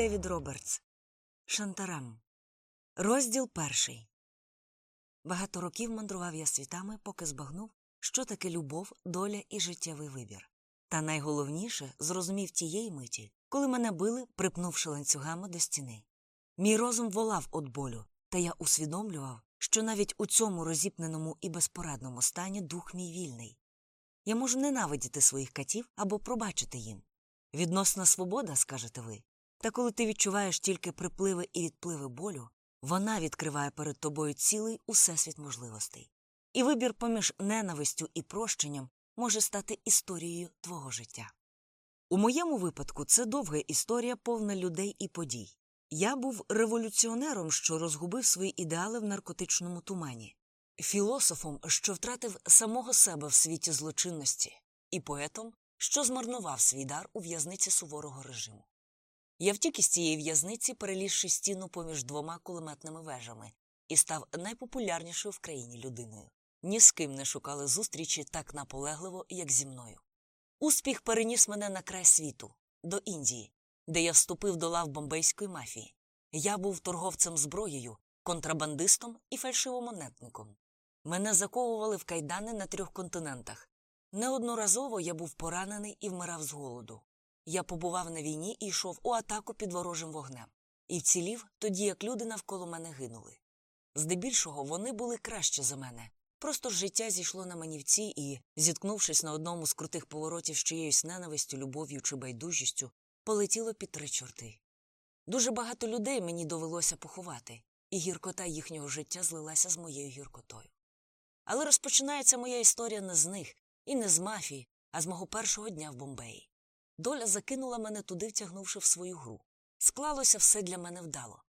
Девід Робертс. Шантарам. Розділ перший. Багато років мандрував я світами, поки збагнув, що таке любов, доля і життєвий вибір. Та найголовніше зрозумів тієї миті, коли мене били, припнувши ланцюгами до стіни. Мій розум волав від болю, та я усвідомлював, що навіть у цьому розіпненому і безпорадному стані дух мій вільний. Я можу ненавидіти своїх катів або пробачити їм. Відносна свобода, скажете ви. Та коли ти відчуваєш тільки припливи і відпливи болю, вона відкриває перед тобою цілий усесвіт можливостей. І вибір поміж ненавистю і прощенням може стати історією твого життя. У моєму випадку це довга історія, повна людей і подій. Я був революціонером, що розгубив свої ідеали в наркотичному тумані, філософом, що втратив самого себе в світі злочинності, і поетом, що змарнував свій дар у в'язниці суворого режиму. Я втік із цієї в'язниці, перелізши стіну поміж двома кулеметними вежами, і став найпопулярнішою в країні людиною. Ні з ким не шукали зустрічі так наполегливо, як зі мною. Успіх переніс мене на край світу, до Індії, де я вступив до лав бомбейської мафії. Я був торговцем зброєю, контрабандистом і фальшивомонетником. Мене заковували в кайдани на трьох континентах. Неодноразово я був поранений і вмирав з голоду. Я побував на війні і йшов у атаку під ворожим вогнем. І вцілів тоді, як люди навколо мене гинули. Здебільшого вони були краще за мене. Просто життя зійшло на манівці і, зіткнувшись на одному з крутих поворотів з чиєюсь ненавистю, любов'ю чи байдужістю, полетіло під три чорти. Дуже багато людей мені довелося поховати, і гіркота їхнього життя злилася з моєю гіркотою. Але розпочинається моя історія не з них і не з мафії, а з мого першого дня в Бомбеї. Доля закинула мене туди, втягнувши в свою гру. Склалося все для мене вдало.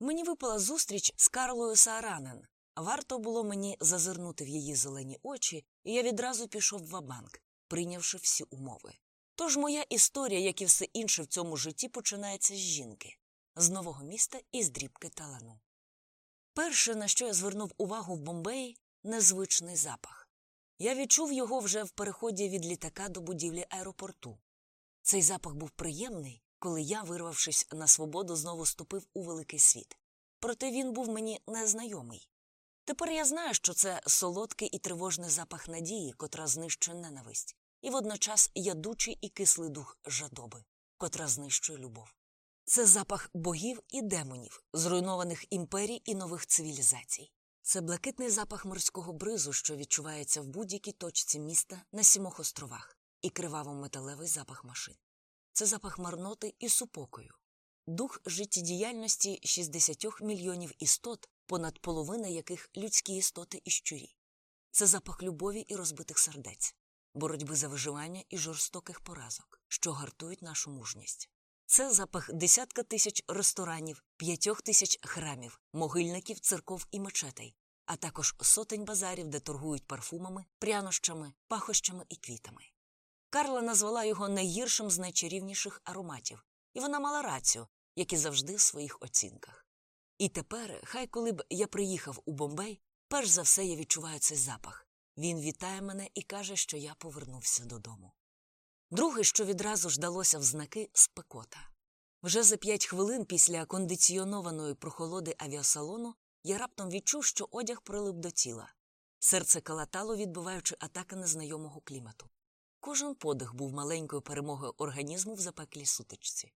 Мені випала зустріч з Карлою Сааранен. Варто було мені зазирнути в її зелені очі, і я відразу пішов в банк прийнявши всі умови. Тож моя історія, як і все інше в цьому житті, починається з жінки, з нового міста і з дрібки талану. Перше, на що я звернув увагу в Бомбеї, незвичний запах. Я відчув його вже в переході від літака до будівлі аеропорту. Цей запах був приємний, коли я, вирвавшись на свободу, знову ступив у великий світ. Проте він був мені незнайомий. Тепер я знаю, що це солодкий і тривожний запах надії, котра знищує ненависть, і водночас ядучий і кислий дух жадоби, котра знищує любов. Це запах богів і демонів, зруйнованих імперій і нових цивілізацій. Це блакитний запах морського бризу, що відчувається в будь-якій точці міста на сімох островах, і криваво-металевий запах машин. Це запах марноти і супокою, дух життєдіяльності 60 мільйонів істот, понад половина яких людські істоти і щурі. Це запах любові і розбитих сердець, боротьби за виживання і жорстоких поразок, що гартують нашу мужність. Це запах десятка тисяч ресторанів, п'ятьох тисяч храмів, могильників, церков і мечетей, а також сотень базарів, де торгують парфумами, прянощами, пахощами і квітами. Карла назвала його найгіршим з найчарівніших ароматів, і вона мала рацію, як і завжди в своїх оцінках. І тепер, хай коли б я приїхав у Бомбей, перш за все я відчуваю цей запах. Він вітає мене і каже, що я повернувся додому. Друге, що відразу ж далося в знаки спекота. Вже за п'ять хвилин після кондиціонованої прохолоди авіасалону я раптом відчув, що одяг прилип до тіла. Серце калатало, відбиваючи атаки незнайомого клімату. Кожен подих був маленькою перемогою організму в запеклій сутичці.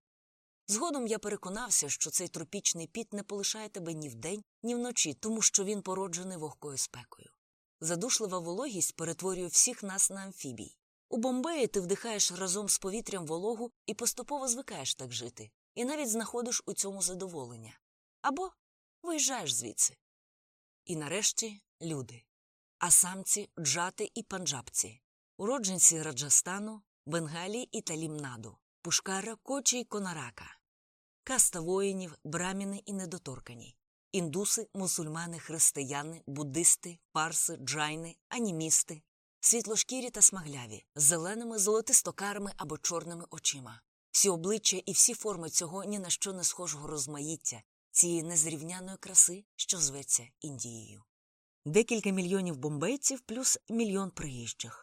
Згодом я переконався, що цей тропічний піт не полишає тебе ні вдень, ні вночі, тому що він породжений вогкою спекою. Задушлива вологість перетворює всіх нас на амфібій. У Бомбеї ти вдихаєш разом з повітрям вологу і поступово звикаєш так жити, і навіть знаходиш у цьому задоволення. Або виїжджаєш звідси. І нарешті люди асамці, джати і панджабці, уродженці Раджастану, Бенгалії і Талімнаду, Пушкара, Кочі й Конарака, каста воїнів, браміни і недоторкані, індуси, мусульмани, християни, буддисти, парси, джайни, анімісти, світлошкірі та смагляві, з зеленими золотистокарими або чорними очима. Всі обличчя і всі форми цього ні на що не схожого розмаїття, цієї незрівняної краси, що зветься Індією. Декілька мільйонів бомбейців плюс мільйон приїжджих.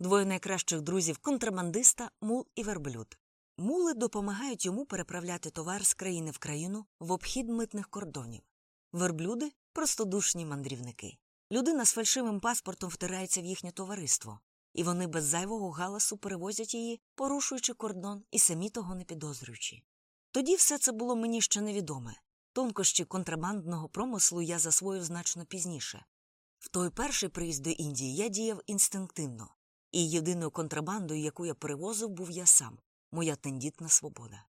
Двоє найкращих друзів контрабандиста, мул і верблюд. Мули допомагають йому переправляти товар з країни в країну в обхід митних кордонів. Верблюди простодушні мандрівники. Людина з фальшивим паспортом втирається в їхнє товариство, і вони без зайвого галасу перевозять її, порушуючи кордон і самі того не підозрюючи. Тоді все це було мені ще невідоме. Тонкощі контрабандного промислу я засвоїв значно пізніше. В той перший приїзд до Індії я діяв інстинктивно, і єдиною контрабандою, яку я перевозив, був я сам, моя тендітна свобода.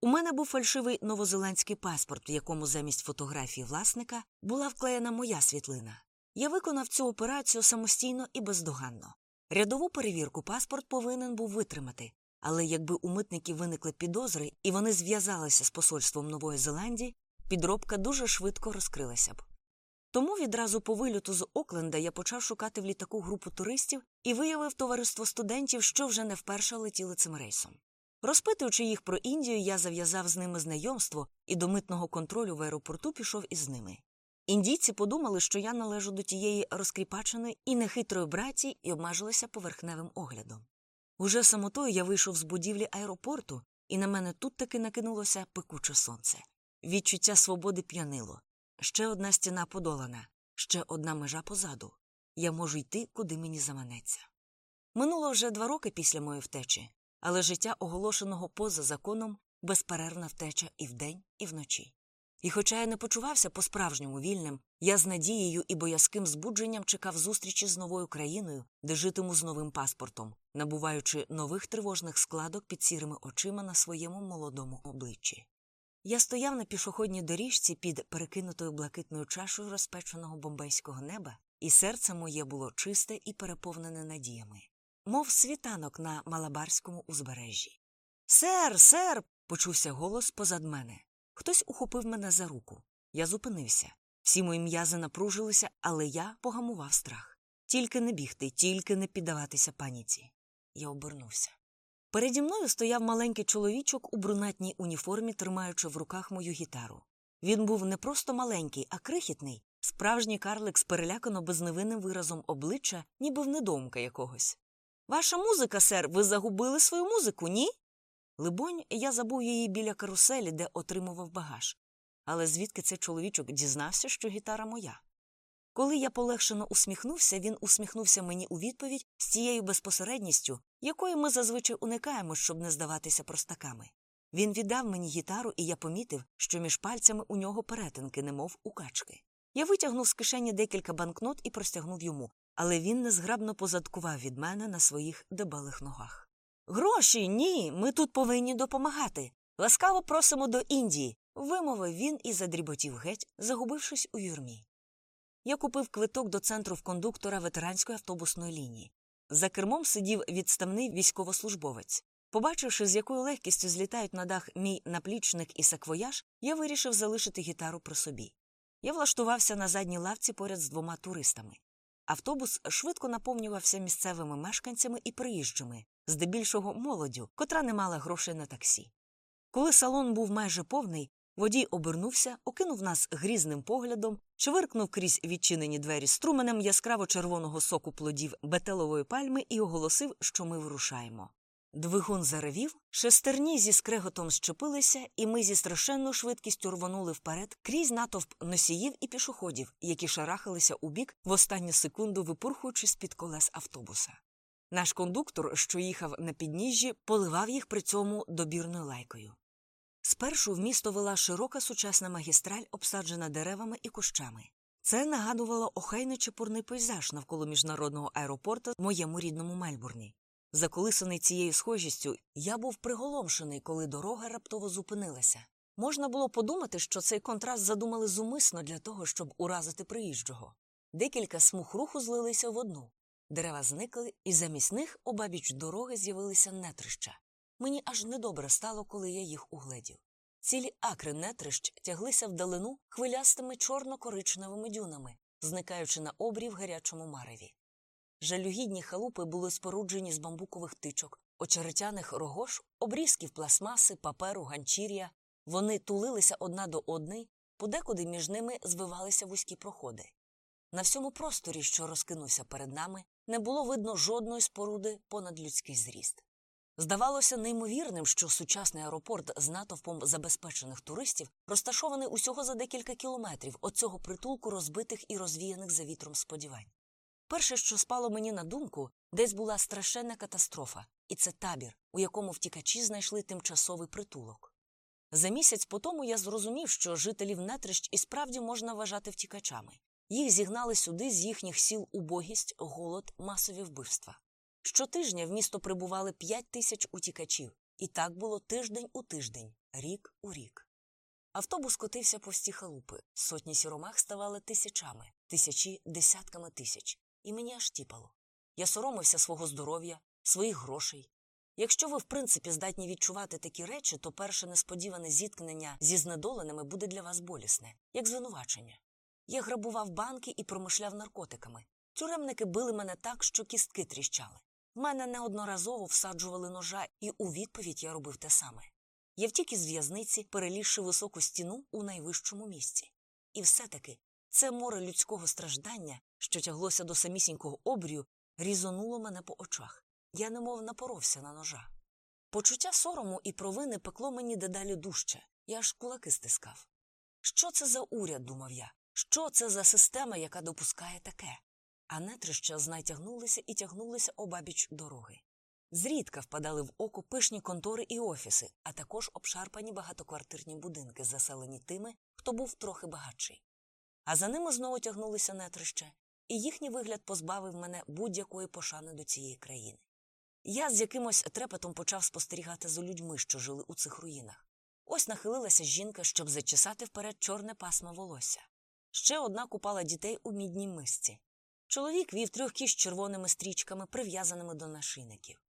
У мене був фальшивий новозеландський паспорт, в якому замість фотографії власника була вклеєна моя світлина. Я виконав цю операцію самостійно і бездоганно. Рядову перевірку паспорт повинен був витримати, але якби у митників виникли підозри і вони зв'язалися з посольством Нової Зеландії, підробка дуже швидко розкрилася б. Тому відразу по вильоту з Окленда я почав шукати в літаку групу туристів і виявив товариство студентів, що вже не вперше летіли цим рейсом. Розпитуючи їх про Індію, я зав'язав з ними знайомство і до митного контролю в аеропорту пішов із ними. Індійці подумали, що я належу до тієї розкріпаченої і нехитрої браті і обмежилися поверхневим оглядом. Уже самотою я вийшов з будівлі аеропорту, і на мене тут таки накинулося пекуче сонце. Відчуття свободи п'янило. Ще одна стіна подолана, ще одна межа позаду. Я можу йти, куди мені заманеться. Минуло вже два роки після моєї втечі, але життя, оголошеного поза законом, безперервна втеча і вдень, і вночі. І хоча я не почувався по справжньому вільним, я з надією і боязким збудженням чекав зустрічі з новою країною, де житиму з новим паспортом, набуваючи нових тривожних складок під сірими очима на своєму молодому обличчі. Я стояв на пішохідній доріжці під перекинутою блакитною чашою розпеченого бомбейського неба, і серце моє було чисте і переповнене надіями, мов світанок на Малабарському узбережжі. Сер, сер. почувся голос позад мене. Хтось ухопив мене за руку. Я зупинився. Всі мої м'язи напружилися, але я погамував страх. Тільки не бігти, тільки не піддаватися паніці. Я обернувся. Переді мною стояв маленький чоловічок у брунатній уніформі, тримаючи в руках мою гітару. Він був не просто маленький, а крихітний, справжній карлик з перелякано безневинним виразом обличчя, ніби в недомка якогось. Ваша музика, сер, ви загубили свою музику, ні? Либонь, я забув її біля каруселі, де отримував багаж. Але звідки цей чоловічок дізнався, що гітара моя? Коли я полегшено усміхнувся, він усміхнувся мені у відповідь з тією безпосередністю, якої ми зазвичай уникаємо, щоб не здаватися простаками. Він віддав мені гітару, і я помітив, що між пальцями у нього перетинки, немов у качки. Я витягнув з кишені декілька банкнот і простягнув йому, але він незграбно позадкував від мене на своїх дебелих ногах. Гроші, ні, ми тут повинні допомагати. Ласкаво просимо до Індії, вимовив він і задріботів геть, загубившись у юрмі. Я купив квиток до центру в кондуктора ветеранської автобусної лінії. За кермом сидів відставний військовослужбовець. Побачивши, з якою легкістю злітають на дах мій наплічник і саквояж, я вирішив залишити гітару при собі. Я влаштувався на задній лавці поряд з двома туристами. Автобус швидко наповнювався місцевими мешканцями і приїжджими, здебільшого молоддю, котра не мала грошей на таксі. Коли салон був майже повний, водій обернувся, окинув нас грізним поглядом, чвиркнув крізь відчинені двері струменем яскраво червоного соку плодів бетелової пальми і оголосив, що ми вирушаємо. Двигун заревів, шестерні зі скреготом щепилися, і ми зі страшенною швидкістю рвонули вперед крізь натовп носіїв і пішоходів, які шарахалися у бік в останню секунду випурхуючи з під колес автобуса. Наш кондуктор, що їхав на підніжжі, поливав їх при цьому добірною лайкою. Спершу в місто вела широка сучасна магістраль, обсаджена деревами і кущами. Це нагадувало охайний чепурний пейзаж навколо міжнародного аеропорту в моєму рідному Мельбурні. Заколисаний цією схожістю, я був приголомшений, коли дорога раптово зупинилася. Можна було подумати, що цей контраст задумали зумисно для того, щоб уразити приїжджого. Декілька смуг руху злилися в одну. Дерева зникли, і замість них обабіч дороги з'явилися нетрища. Мені аж недобре стало, коли я їх угледів. Цілі акри нетрищ тяглися вдалину хвилястими чорно-коричневими дюнами, зникаючи на обрі в гарячому мареві. Жалюгідні халупи були споруджені з бамбукових тичок, очеретяних рогош, обрізків пластмаси, паперу, ганчір'я. Вони тулилися одна до одної, подекуди між ними звивалися вузькі проходи. На всьому просторі, що розкинувся перед нами, не було видно жодної споруди понад людський зріст. Здавалося неймовірним, що сучасний аеропорт з натовпом забезпечених туристів розташований усього за декілька кілометрів від цього притулку розбитих і розвіяних за вітром сподівань. Перше, що спало мені на думку, десь була страшенна катастрофа, і це табір, у якому втікачі знайшли тимчасовий притулок. За місяць по тому я зрозумів, що жителів нетрищ і справді можна вважати втікачами. Їх зігнали сюди з їхніх сіл убогість, голод, масові вбивства. Щотижня в місто прибували п'ять тисяч утікачів, і так було тиждень у тиждень, рік у рік. Автобус котився повсті халупи, сотні сіромах ставали тисячами, тисячі десятками тисяч, і мені аж тіпало. Я соромився свого здоров'я, своїх грошей. Якщо ви, в принципі, здатні відчувати такі речі, то перше несподіване зіткнення зі знедоленими буде для вас болісне, як звинувачення. Я грабував банки і промишляв наркотиками. Тюремники били мене так, що кістки тріщали. Мене неодноразово всаджували ножа, і у відповідь я робив те саме. Я втік із в'язниці, перелізши високу стіну у найвищому місці. І все-таки це море людського страждання, що тяглося до самісінького обрію, різонуло мене по очах. Я немов напоровся на ножа. Почуття сорому і провини пекло мені дедалі дужче, я аж кулаки стискав. Що це за уряд, думав я? Що це за система, яка допускає таке? А нетрища знай тягнулися і тягнулися обабіч дороги. Зрідка впадали в око пишні контори і офіси, а також обшарпані багатоквартирні будинки, заселені тими, хто був трохи багатший. А за ними знову тягнулися нетрища, і їхній вигляд позбавив мене будь-якої пошани до цієї країни. Я з якимось трепетом почав спостерігати за людьми, що жили у цих руїнах. Ось нахилилася жінка, щоб зачесати вперед чорне пасмо волосся. Ще одна купала дітей у мідній мисці. Чоловік вів трьох кіш червоними стрічками, прив'язаними до нашийників.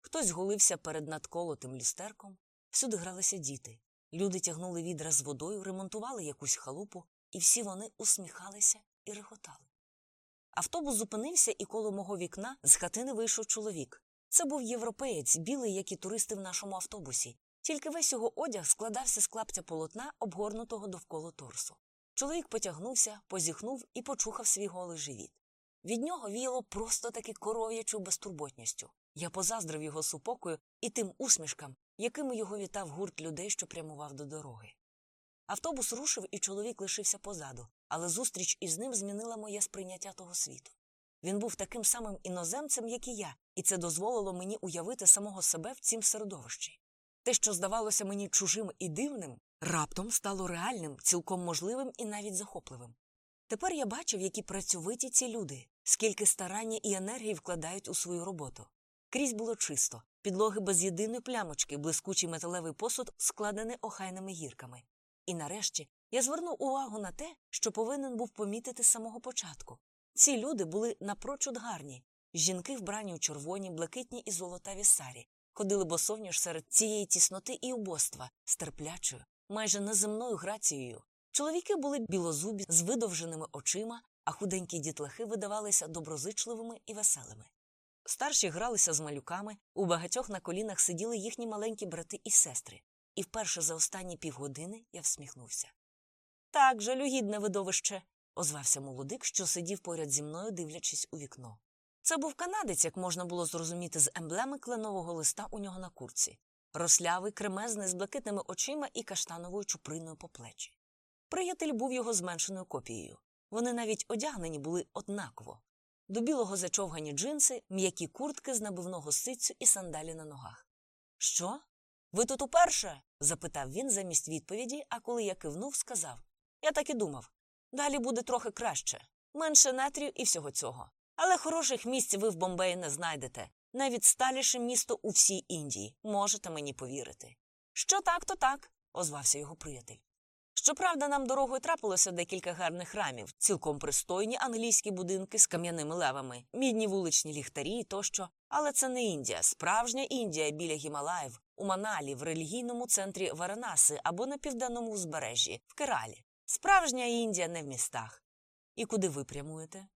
Хтось гулився перед надколотим люстерком, всюди гралися діти. Люди тягнули відра з водою, ремонтували якусь халупу, і всі вони усміхалися і реготали. Автобус зупинився, і коло мого вікна з хатини вийшов чоловік. Це був європеєць, білий, як і туристи в нашому автобусі, тільки весь його одяг складався з клаптя полотна, обгорнутого довкола торсу. Чоловік потягнувся, позіхнув і почухав свій голий живіт. Від нього віяло просто таки коров'ячу безтурботністю. Я позаздрив його супокою і тим усмішкам, якими його вітав гурт людей, що прямував до дороги. Автобус рушив, і чоловік лишився позаду, але зустріч із ним змінила моє сприйняття того світу. Він був таким самим іноземцем, як і я, і це дозволило мені уявити самого себе в цім середовищі. Те, що здавалося мені чужим і дивним, раптом стало реальним, цілком можливим і навіть захопливим. Тепер я бачив, які працьовиті ці люди, скільки старання і енергії вкладають у свою роботу. Крізь було чисто, підлоги без єдиної плямочки, блискучий металевий посуд, складений охайними гірками. І нарешті я звернув увагу на те, що повинен був помітити з самого початку. Ці люди були напрочуд гарні. Жінки вбрані у червоні, блакитні і золотаві сарі, ходили босовніж серед цієї тісноти і убоства, з терплячою, майже неземною грацією. Чоловіки були білозубі з видовженими очима, а худенькі дітлахи видавалися доброзичливими і веселими. Старші гралися з малюками, у багатьох на колінах сиділи їхні маленькі брати і сестри, і вперше за останні півгодини я всміхнувся. Так, жалюгідне видовище, озвався молодик, що сидів поряд зі мною, дивлячись у вікно. Це був канадець, як можна було зрозуміти з емблеми кленового листа у нього на курці, рослявий, кремезний, з блакитними очима і каштановою чуприною по плечі. Приятель був його зменшеною копією. Вони навіть одягнені були однаково. До білого зачовгані джинси, м'які куртки з набивного ситцю і сандалі на ногах. Що? Ви тут уперше? запитав він замість відповіді, а коли я кивнув, сказав Я так і думав. Далі буде трохи краще, менше нетрів і всього цього. Але хороших місць ви в Бомбеї не знайдете. Найвідсталіше місто у всій Індії, можете мені повірити. Що так, то так, озвався його приятель. Щоправда, нам дорогою трапилося декілька гарних храмів, цілком пристойні англійські будинки з кам'яними левами, мідні вуличні ліхтарі тощо. Але це не Індія, справжня Індія біля Гімалаїв, у Маналі, в релігійному центрі Варанаси або на південному узбережжі, в Кералі. Справжня Індія не в містах. І куди ви прямуєте?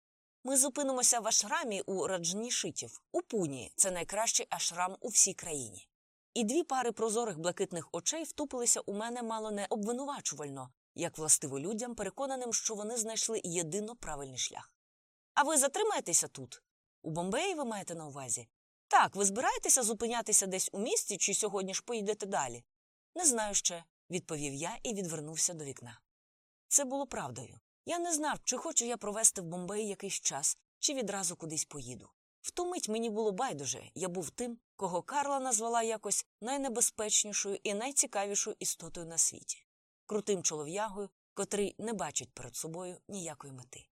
Ми зупинимося в ашрамі у Раджнішитів, у пуні це найкращий ашрам у всій країні. І дві пари прозорих блакитних очей втупилися у мене мало не обвинувачувально, як властиво людям, переконаним, що вони знайшли єдино правильний шлях. А ви затримаєтеся тут? У Бомбеї ви маєте на увазі? Так, ви збираєтеся зупинятися десь у місті, чи сьогодні ж поїдете далі? Не знаю ще, відповів я і відвернувся до вікна. Це було правдою. Я не знав, чи хочу я провести в Бомбеї якийсь час, чи відразу кудись поїду. В ту мить мені було байдуже, я був тим, кого Карла назвала якось найнебезпечнішою і найцікавішою істотою на світі, крутим чолов'ягою, котрий не бачить перед собою ніякої мети.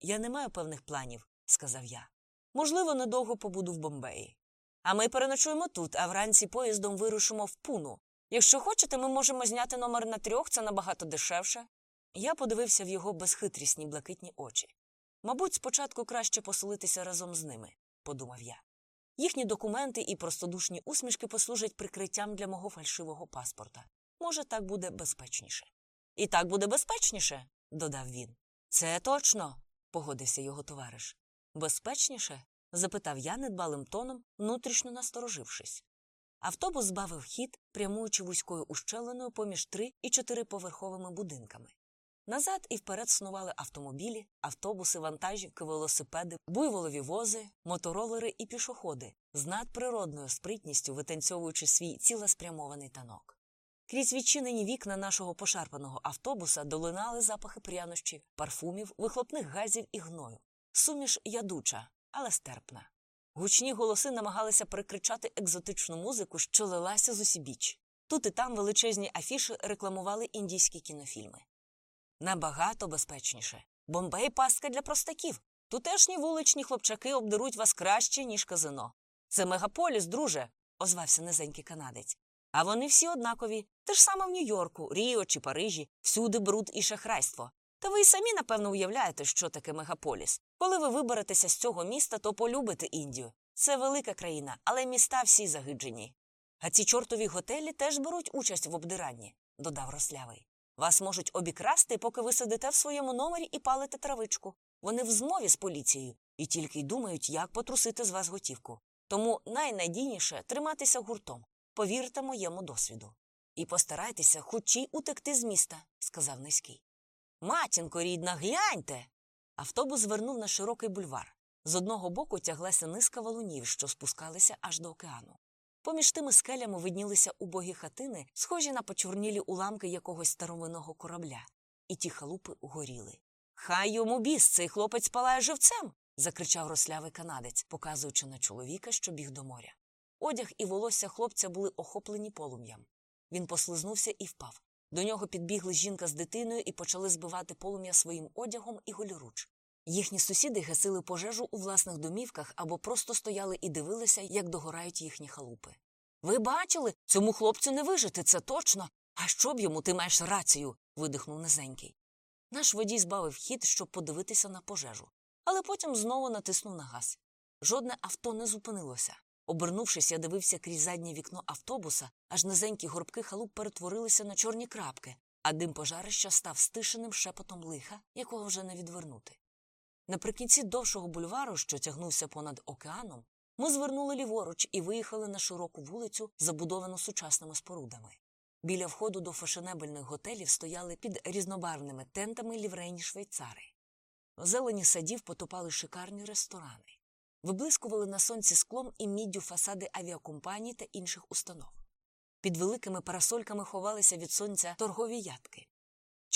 Я не маю певних планів, сказав я. Можливо, недовго побуду в Бомбеї. А ми переночуємо тут, а вранці поїздом вирушимо в пуну. Якщо хочете, ми можемо зняти номер на трьох, це набагато дешевше. Я подивився в його безхитрісні блакитні очі. Мабуть, спочатку краще поселитися разом з ними, подумав я. Їхні документи і простодушні усмішки послужать прикриттям для мого фальшивого паспорта. Може, так буде безпечніше. І так буде безпечніше, додав він. Це точно, погодився його товариш. Безпечніше? запитав я недбалим тоном, внутрішньо насторожившись. Автобус збавив хід, прямуючи вузькою ущелиною поміж три і чотириповерховими будинками. Назад і вперед снували автомобілі, автобуси, вантажівки, велосипеди, буйволові вози, моторолери і пішоходи з надприродною спритністю витанцьовуючи свій цілеспрямований танок. Крізь відчинені вікна нашого пошарпаного автобуса долинали запахи прянощів, парфумів, вихлопних газів і гною. Суміш ядуча, але стерпна. Гучні голоси намагалися перекричати екзотичну музику, що лилася з усібіч. Тут і там величезні афіши рекламували індійські кінофільми. Набагато безпечніше. Бомбей пастка для простаків. Тутешні вуличні хлопчаки обдеруть вас краще, ніж казино. Це мегаполіс, друже, озвався низенький канадець. А вони всі однакові. Те ж саме в Нью-Йорку, Ріо чи Парижі, всюди бруд і шахрайство. Та ви й самі, напевно, уявляєте, що таке мегаполіс. Коли ви виберетеся з цього міста, то полюбите Індію. Це велика країна, але міста всі загиджені. А ці чортові готелі теж беруть участь в обдиранні, додав рослявий. Вас можуть обікрасти, поки ви сидите в своєму номері і палите травичку. Вони в змові з поліцією і тільки й думають, як потрусити з вас готівку. Тому найнадійніше триматися гуртом. Повірте моєму досвіду. І постарайтеся хоч і утекти з міста, сказав низький. Матінко рідна, гляньте. Автобус звернув на широкий бульвар. З одного боку тяглася низка валунів, що спускалися аж до океану. Поміж тими скелями виднілися убогі хатини, схожі на почорнілі уламки якогось старовинного корабля, і ті халупи горіли. Хай йому біс, цей хлопець палає живцем. закричав рослявий канадець, показуючи на чоловіка, що біг до моря. Одяг і волосся хлопця були охоплені полум'ям. Він послизнувся і впав. До нього підбігли жінка з дитиною і почали збивати полум'я своїм одягом і голіруч. Їхні сусіди гасили пожежу у власних домівках або просто стояли і дивилися, як догорають їхні халупи. Ви бачили, цьому хлопцю не вижити, це точно. А що б йому ти маєш рацію? видихнув низенький. Наш водій збавив хід, щоб подивитися на пожежу, але потім знову натиснув на газ. Жодне авто не зупинилося. Обернувшись, я дивився крізь заднє вікно автобуса, аж низенькі горбки халуп перетворилися на чорні крапки, а дим пожарища став стишеним шепотом лиха, якого вже не відвернути. Наприкінці довшого бульвару, що тягнувся понад океаном, ми звернули ліворуч і виїхали на широку вулицю, забудовану сучасними спорудами. Біля входу до фешенебельних готелів стояли під різнобарвними тентами ліврейні швейцари. В зелені садів потопали шикарні ресторани, виблискували на сонці склом і міддю фасади авіакомпаній та інших установ. Під великими парасольками ховалися від сонця торгові ядки.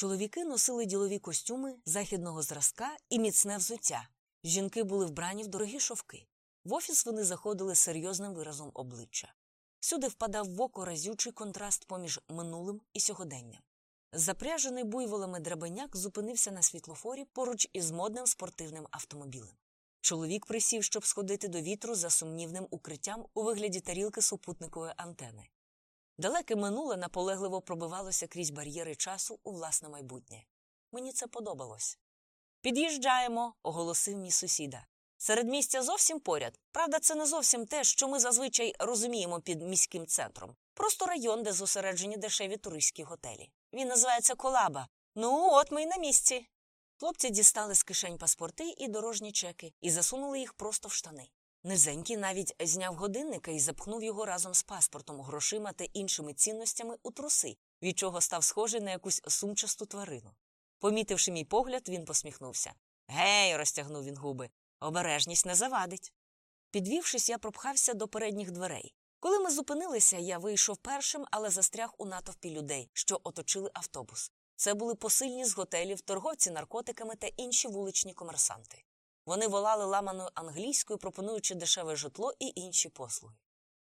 Чоловіки носили ділові костюми західного зразка і міцне взуття. Жінки були вбрані в дорогі шовки. В офіс вони заходили серйозним виразом обличчя. Всюди впадав в око разючий контраст поміж минулим і сьогоденням. Запряжений буйволами драбеняк зупинився на світлофорі поруч із модним спортивним автомобілем. Чоловік присів, щоб сходити до вітру за сумнівним укриттям у вигляді тарілки супутникової антени. Далеке минуле наполегливо пробивалося крізь бар'єри часу у власне майбутнє. Мені це подобалось. Під'їжджаємо, оголосив мій сусіда. Середмістя зовсім поряд. Правда, це не зовсім те, що ми зазвичай розуміємо під міським центром. Просто район, де зосереджені дешеві туристські готелі. Він називається Колаба. Ну, от ми й на місці. Хлопці дістали з кишень паспорти і дорожні чеки і засунули їх просто в штани. Низенький навіть зняв годинника і запхнув його разом з паспортом, грошима та іншими цінностями у труси, від чого став схожий на якусь сумчасту тварину. Помітивши мій погляд, він посміхнувся. Гей, розтягнув він губи. Обережність не завадить. Підвівшись, я пропхався до передніх дверей. Коли ми зупинилися, я вийшов першим, але застряг у натовпі людей, що оточили автобус. Це були посильні з готелів, торговці наркотиками та інші вуличні комерсанти. Вони волали ламаною англійською, пропонуючи дешеве житло і інші послуги.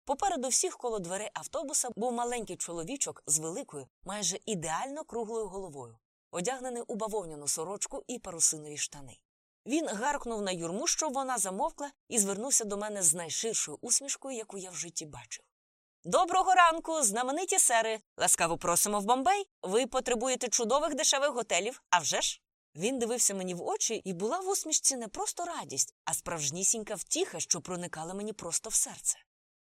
Попереду всіх коло дверей автобуса був маленький чоловічок з великою, майже ідеально круглою головою, одягнений у бавовняну сорочку і парусинові штани. Він гаркнув на юрму, щоб вона замовкла, і звернувся до мене з найширшою усмішкою, яку я в житті бачив. Доброго ранку, знамениті сери. Ласкаво просимо в Бомбей. Ви потребуєте чудових дешевих готелів, а вже ж? Він дивився мені в очі, і була в усмішці не просто радість, а справжнісінька втіха, що проникала мені просто в серце.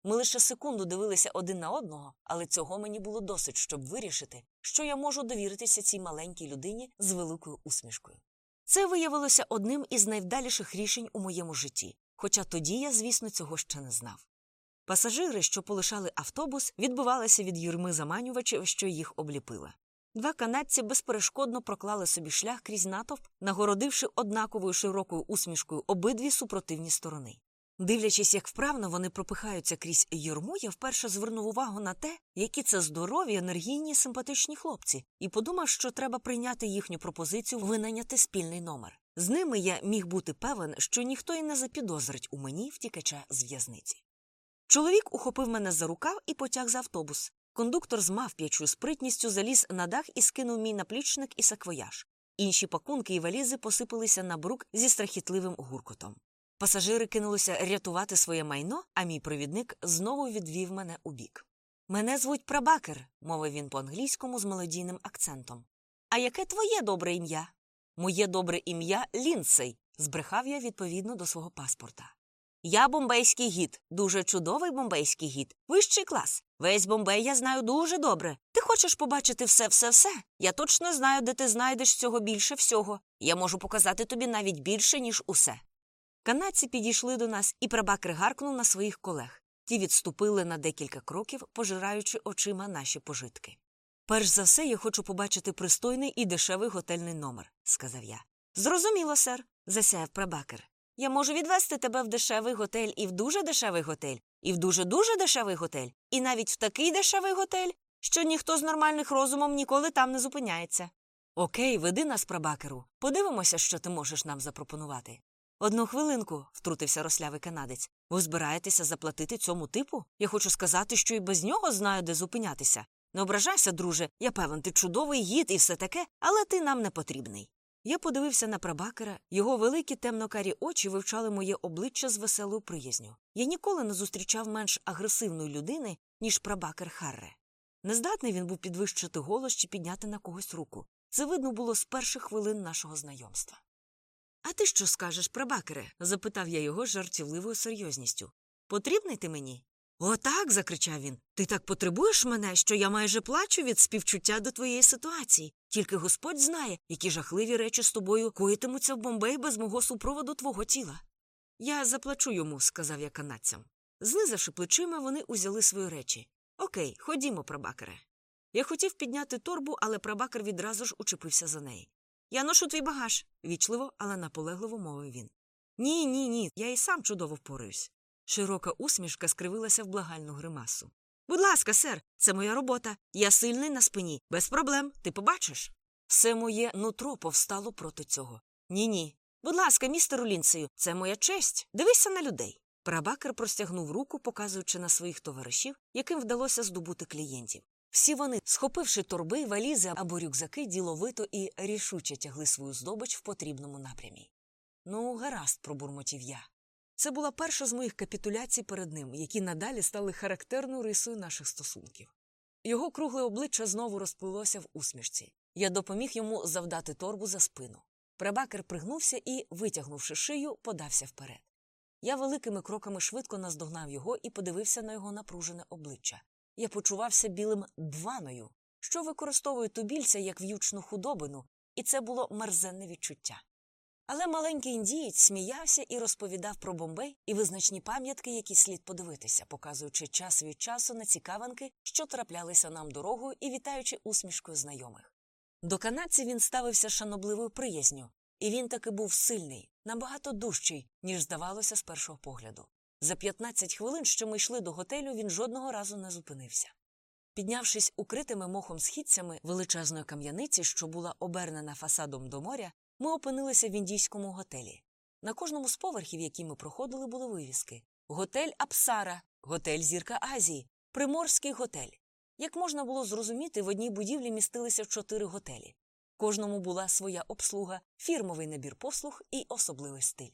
Ми лише секунду дивилися один на одного, але цього мені було досить, щоб вирішити, що я можу довіритися цій маленькій людині з великою усмішкою. Це виявилося одним із найвдаліших рішень у моєму житті, хоча тоді я, звісно, цього ще не знав. Пасажири, що полишали автобус, відбивалися від юрми заманювачів, що їх обліпила. Два канадці безперешкодно проклали собі шлях крізь натовп, нагородивши однаковою широкою усмішкою обидві супротивні сторони. Дивлячись, як вправно вони пропихаються крізь юрму, я вперше звернув увагу на те, які це здорові, енергійні, симпатичні хлопці, і подумав, що треба прийняти їхню пропозицію винайняти спільний номер. З ними я міг бути певен, що ніхто і не запідозрить у мені втікача з в'язниці. Чоловік ухопив мене за рукав і потяг за автобус. Кондуктор з мавп'ячою спритністю заліз на дах і скинув мій наплічник і саквояж. Інші пакунки і валізи посипалися на брук зі страхітливим гуркотом. Пасажири кинулися рятувати своє майно, а мій провідник знову відвів мене у бік. Мене звуть Прабакер, мовив він по-англійському з мелодійним акцентом. А яке твоє добре ім'я? Моє добре ім'я Лінсей, збрехав я відповідно до свого паспорта. Я бомбейський гід, дуже чудовий бомбейський гід, вищий клас. Весь Бомбей я знаю дуже добре. Ти хочеш побачити все, все, все? Я точно знаю, де ти знайдеш цього більше всього. Я можу показати тобі навіть більше, ніж усе. Канадці підійшли до нас, і прабакер гаркнув на своїх колег. Ті відступили на декілька кроків, пожираючи очима наші пожитки. Перш за все, я хочу побачити пристойний і дешевий готельний номер, сказав я. Зрозуміло, сер, засяяв прабакер. Я можу відвести тебе в дешевий готель і в дуже дешевий готель, і в дуже дуже дешевий готель, і навіть в такий дешевий готель, що ніхто з нормальних розумом ніколи там не зупиняється. Окей, веди нас, прабакеру. Подивимося, що ти можеш нам запропонувати. Одну хвилинку, втрутився рослявий канадець. Ви збираєтеся заплатити цьому типу? Я хочу сказати, що і без нього знаю, де зупинятися. Не ображайся, друже, я певен, ти чудовий гід і все таке, але ти нам не потрібний. Я подивився на прабакера, його великі темно-карі очі вивчали моє обличчя з веселою приязню. Я ніколи не зустрічав менш агресивної людини, ніж прабакер Харре. Нездатний він був підвищити голос чи підняти на когось руку. Це видно було з перших хвилин нашого знайомства. А ти що скажеш, прабакере? запитав я його з жартівливою серйозністю. Потрібний ти мені? Отак. закричав він. Ти так потребуєш мене, що я майже плачу від співчуття до твоєї ситуації. Тільки Господь знає, які жахливі речі з тобою коїтимуться в Бомбей без мого супроводу твого тіла. Я заплачу йому, сказав я канадцям. Знизавши плечима, вони узяли свої речі. Окей, ходімо, прабакере. Я хотів підняти торбу, але прабакер відразу ж учепився за неї. Я ношу твій багаж, вічливо, але наполегливо мовив він. Ні, ні, ні, я і сам чудово впораюсь. Широка усмішка скривилася в благальну гримасу. Будь ласка, сер, це моя робота. Я сильний на спині. Без проблем, ти побачиш. Все моє нутро повстало проти цього. Ні, ні. Будь ласка, містеру Лінцею, це моя честь. Дивися на людей. Прабакер простягнув руку, показуючи на своїх товаришів, яким вдалося здобути клієнтів. Всі вони, схопивши торби, валізи або рюкзаки, діловито і рішуче тягли свою здобич в потрібному напрямі. Ну, гаразд, пробурмотів я. Це була перша з моїх капітуляцій перед ним, які надалі стали характерною рисою наших стосунків. Його кругле обличчя знову розплилося в усмішці. Я допоміг йому завдати торбу за спину. Прабакер пригнувся і, витягнувши шию, подався вперед. Я великими кроками швидко наздогнав його і подивився на його напружене обличчя. Я почувався білим дваною, що використовує тубільця як в'ючну худобину, і це було мерзенне відчуття. Але маленький індієць сміявся і розповідав про Бомбей і визначні пам'ятки, які слід подивитися, показуючи час від часу на цікавинки, що траплялися нам дорогою і вітаючи усмішкою знайомих. До канадців він ставився шанобливою приязню, і він таки був сильний, набагато дужчий, ніж здавалося з першого погляду. За 15 хвилин, що ми йшли до готелю, він жодного разу не зупинився. Піднявшись укритими мохом східцями величезної кам'яниці, що була обернена фасадом до моря, ми опинилися в індійському готелі. На кожному з поверхів, які ми проходили, були вивіски: готель Апсара, готель Зірка Азії, Приморський готель. Як можна було зрозуміти, в одній будівлі містилися чотири готелі. Кожному була своя обслуга, фірмовий набір послуг і особливий стиль.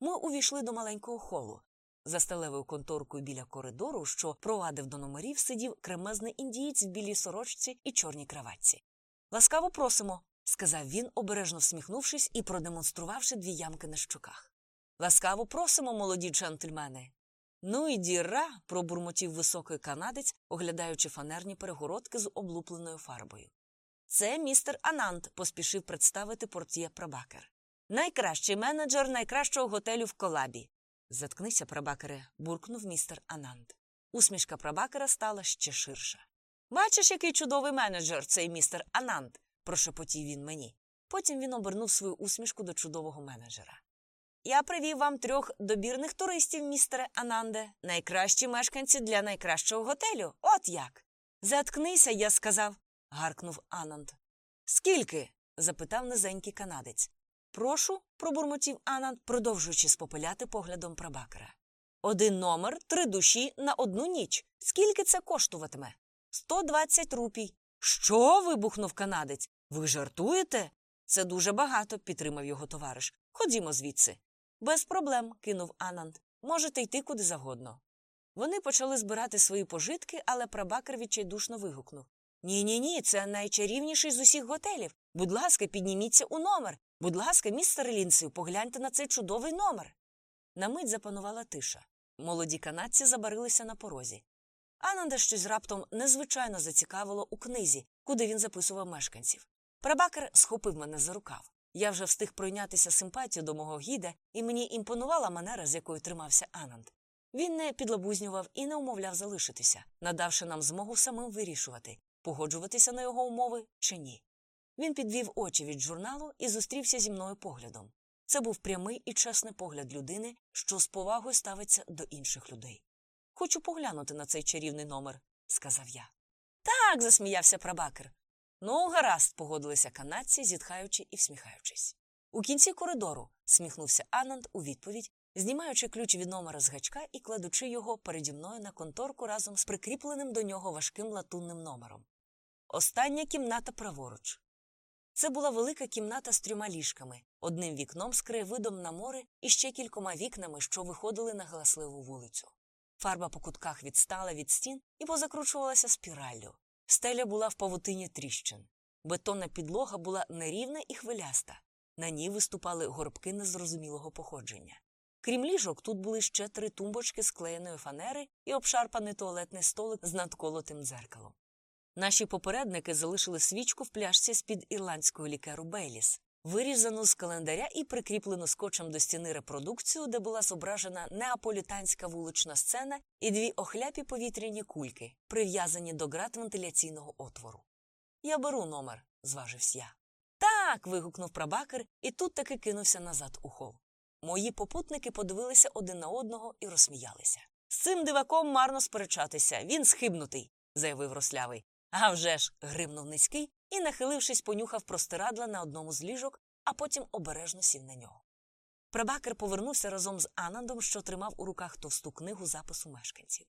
Ми увійшли до маленького холу. За сталевою конторкою біля коридору, що провадив до номерів, сидів кремезний індієць в білій сорочці і чорній краватці. Ласкаво просимо, сказав він, обережно всміхнувшись і продемонструвавши дві ямки на щоках. Ласкаво просимо, молоді джентльмени. Ну і діра, пробурмотів високий канадець, оглядаючи фанерні перегородки з облупленою фарбою. Це містер Анант, поспішив представити портє Прабакер. Найкращий менеджер найкращого готелю в колабі. Заткнися, прабакере, буркнув містер Анант. Усмішка прабакера стала ще ширша. Бачиш, який чудовий менеджер цей містер Анант, прошепотів він мені. Потім він обернув свою усмішку до чудового менеджера. Я привів вам трьох добірних туристів, містере Ананде, найкращі мешканці для найкращого готелю. От як. Заткнися, я сказав, гаркнув Ананд. Скільки? запитав низенький канадець. Прошу, пробурмотів Ананд, продовжуючи спопиляти поглядом прабакера. Один номер, три душі на одну ніч. Скільки це коштуватиме? Сто двадцять рупій. Що? вибухнув канадець. Ви жартуєте? Це дуже багато, підтримав його товариш. Ходімо звідси. Без проблем, кинув Ананд. Можете йти куди завгодно. Вони почали збирати свої пожитки, але прабакер відчайдушно вигукнув Ні, ні, ні, це найчарівніший з усіх готелів. Будь ласка, підніміться у номер. Будь ласка, містер Лінсів, погляньте на цей чудовий номер. На мить запанувала тиша. Молоді канадці забарилися на порозі. Ананда щось раптом незвичайно зацікавило у книзі, куди він записував мешканців. Прабакер схопив мене за рукав. Я вже встиг пройнятися симпатією до мого гіда, і мені імпонувала манера, з якою тримався Ананд. Він не підлабузнював і не умовляв залишитися, надавши нам змогу самим вирішувати, погоджуватися на його умови чи ні. Він підвів очі від журналу і зустрівся зі мною поглядом. Це був прямий і чесний погляд людини, що з повагою ставиться до інших людей. Хочу поглянути на цей чарівний номер, сказав я. Так, засміявся прабакер. Ну, гаразд, погодилися канадці, зітхаючи і всміхаючись. У кінці коридору, сміхнувся Ананд у відповідь, знімаючи ключ від номера з гачка і кладучи його переді мною на конторку разом з прикріпленим до нього важким латунним номером. Остання кімната праворуч. Це була велика кімната з трьома ліжками, одним вікном з краєвидом на море і ще кількома вікнами, що виходили на галасливу вулицю. Фарба по кутках відстала від стін і позакручувалася спіраллю. Стеля була в павутині тріщин. Бетонна підлога була нерівна і хвиляста. На ній виступали горбки незрозумілого походження. Крім ліжок, тут були ще три тумбочки склеєної фанери і обшарпаний туалетний столик з надколотим дзеркалом. Наші попередники залишили свічку в пляшці з-під ірландського лікеру Бейліс, вирізану з календаря і прикріплену скотчем до стіни репродукцію, де була зображена неаполітанська вулична сцена і дві охляпі повітряні кульки, прив'язані до град вентиляційного отвору. Я беру номер, зважився я. Так. вигукнув прабакер і тут таки кинувся назад у хол. Мої попутники подивилися один на одного і розсміялися. З цим диваком марно сперечатися, він схибнутий, заявив рослявий. «А вже ж!» – гримнув низький і, нахилившись, понюхав простирадла на одному з ліжок, а потім обережно сів на нього. Прабакер повернувся разом з Анандом, що тримав у руках товсту книгу запису мешканців.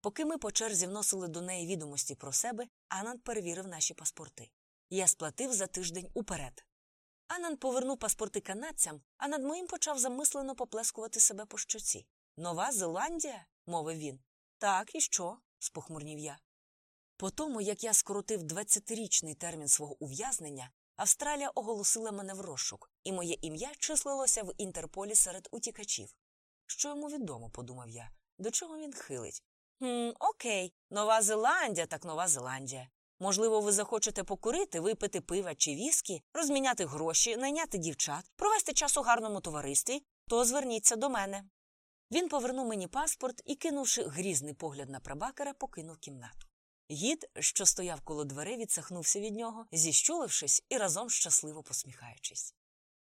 Поки ми по черзі вносили до неї відомості про себе, Ананд перевірив наші паспорти. Я сплатив за тиждень уперед. Ананд повернув паспорти канадцям, а над моїм почав замислено поплескувати себе по щоці. Нова Зеландія? мовив він. Так, і що? спохмурнів я. По тому, як я скоротив 20-річний термін свого ув'язнення, Австралія оголосила мене в розшук, і моє ім'я числилося в Інтерполі серед утікачів. Що йому відомо, подумав я, до чого він хилить. «Хм, Окей, Нова Зеландія, так Нова Зеландія. Можливо, ви захочете покурити, випити пива чи віскі, розміняти гроші, найняти дівчат, провести час у гарному товаристві, то зверніться до мене. Він повернув мені паспорт і, кинувши грізний погляд на прабакера, покинув кімнату. Гід, що стояв коло дверей, відсахнувся від нього, зіщулившись і разом щасливо посміхаючись.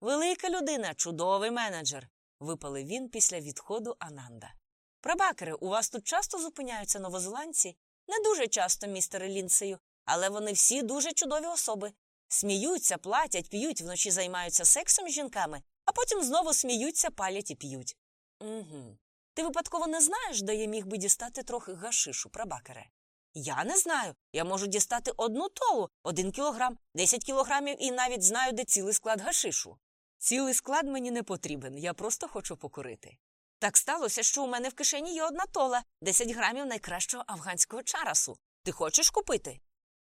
Велика людина, чудовий менеджер, випалив він після відходу Ананда. Прабакери, у вас тут часто зупиняються новозеландці? Не дуже часто, містере Лінсею, але вони всі дуже чудові особи. Сміються, платять, п'ють, вночі займаються сексом з жінками, а потім знову сміються, палять і п'ють. Угу. Ти випадково не знаєш, де я міг би дістати трохи гашишу, прабакере? Я не знаю. Я можу дістати одну толу, один кілограм, десять кілограмів і навіть знаю, де цілий склад гашишу. Цілий склад мені не потрібен, я просто хочу покурити. Так сталося, що у мене в кишені є одна тола, 10 грамів найкращого афганського чарасу. Ти хочеш купити?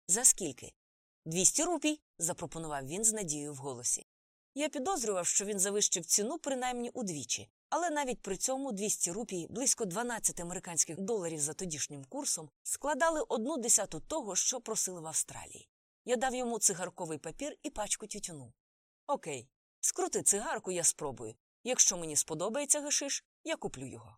За скільки? Двісті рупій, запропонував він з надією в голосі. Я підозрював, що він завищив ціну принаймні удвічі, але навіть при цьому 200 рупій, близько 12 американських доларів за тодішнім курсом, складали одну десяту того, що просили в Австралії. Я дав йому цигарковий папір і пачку тютюну. Окей, скрути цигарку, я спробую. Якщо мені сподобається гашиш, я куплю його.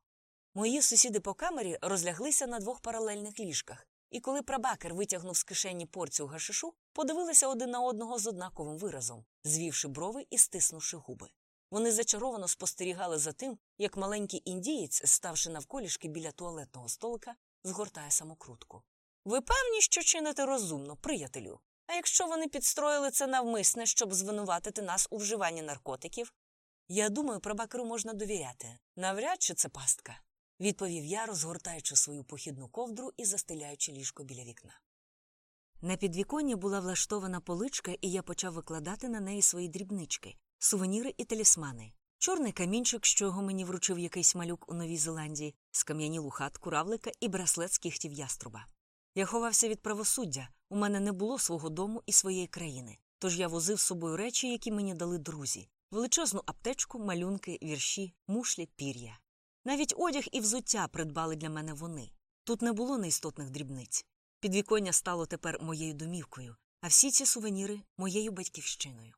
Мої сусіди по камері розляглися на двох паралельних ліжках, і коли прабакер витягнув з кишені порцію гашишу, подивилися один на одного з однаковим виразом, звівши брови і стиснувши губи. Вони зачаровано спостерігали за тим, як маленький індієць, ставши навколішки біля туалетного столика, згортає самокрутку. Ви певні, що чините розумно, приятелю. А якщо вони підстроїли це навмисне, щоб звинуватити нас у вживанні наркотиків? Я думаю, прабакеру можна довіряти. Навряд чи це пастка, відповів я, розгортаючи свою похідну ковдру і застеляючи ліжко біля вікна. На підвіконні була влаштована поличка, і я почав викладати на неї свої дрібнички, сувеніри і талісмани. Чорний камінчик, що його мені вручив якийсь малюк у Новій Зеландії, скам'янілу хатку равлика і браслет з кігтів яструба. Я ховався від правосуддя, у мене не було свого дому і своєї країни, тож я возив з собою речі, які мені дали друзі величезну аптечку, малюнки, вірші, мушлі, пір'я. Навіть одяг і взуття придбали для мене вони. Тут не було неістотних дрібниць. Підвіконня стало тепер моєю домівкою, а всі ці сувеніри моєю батьківщиною.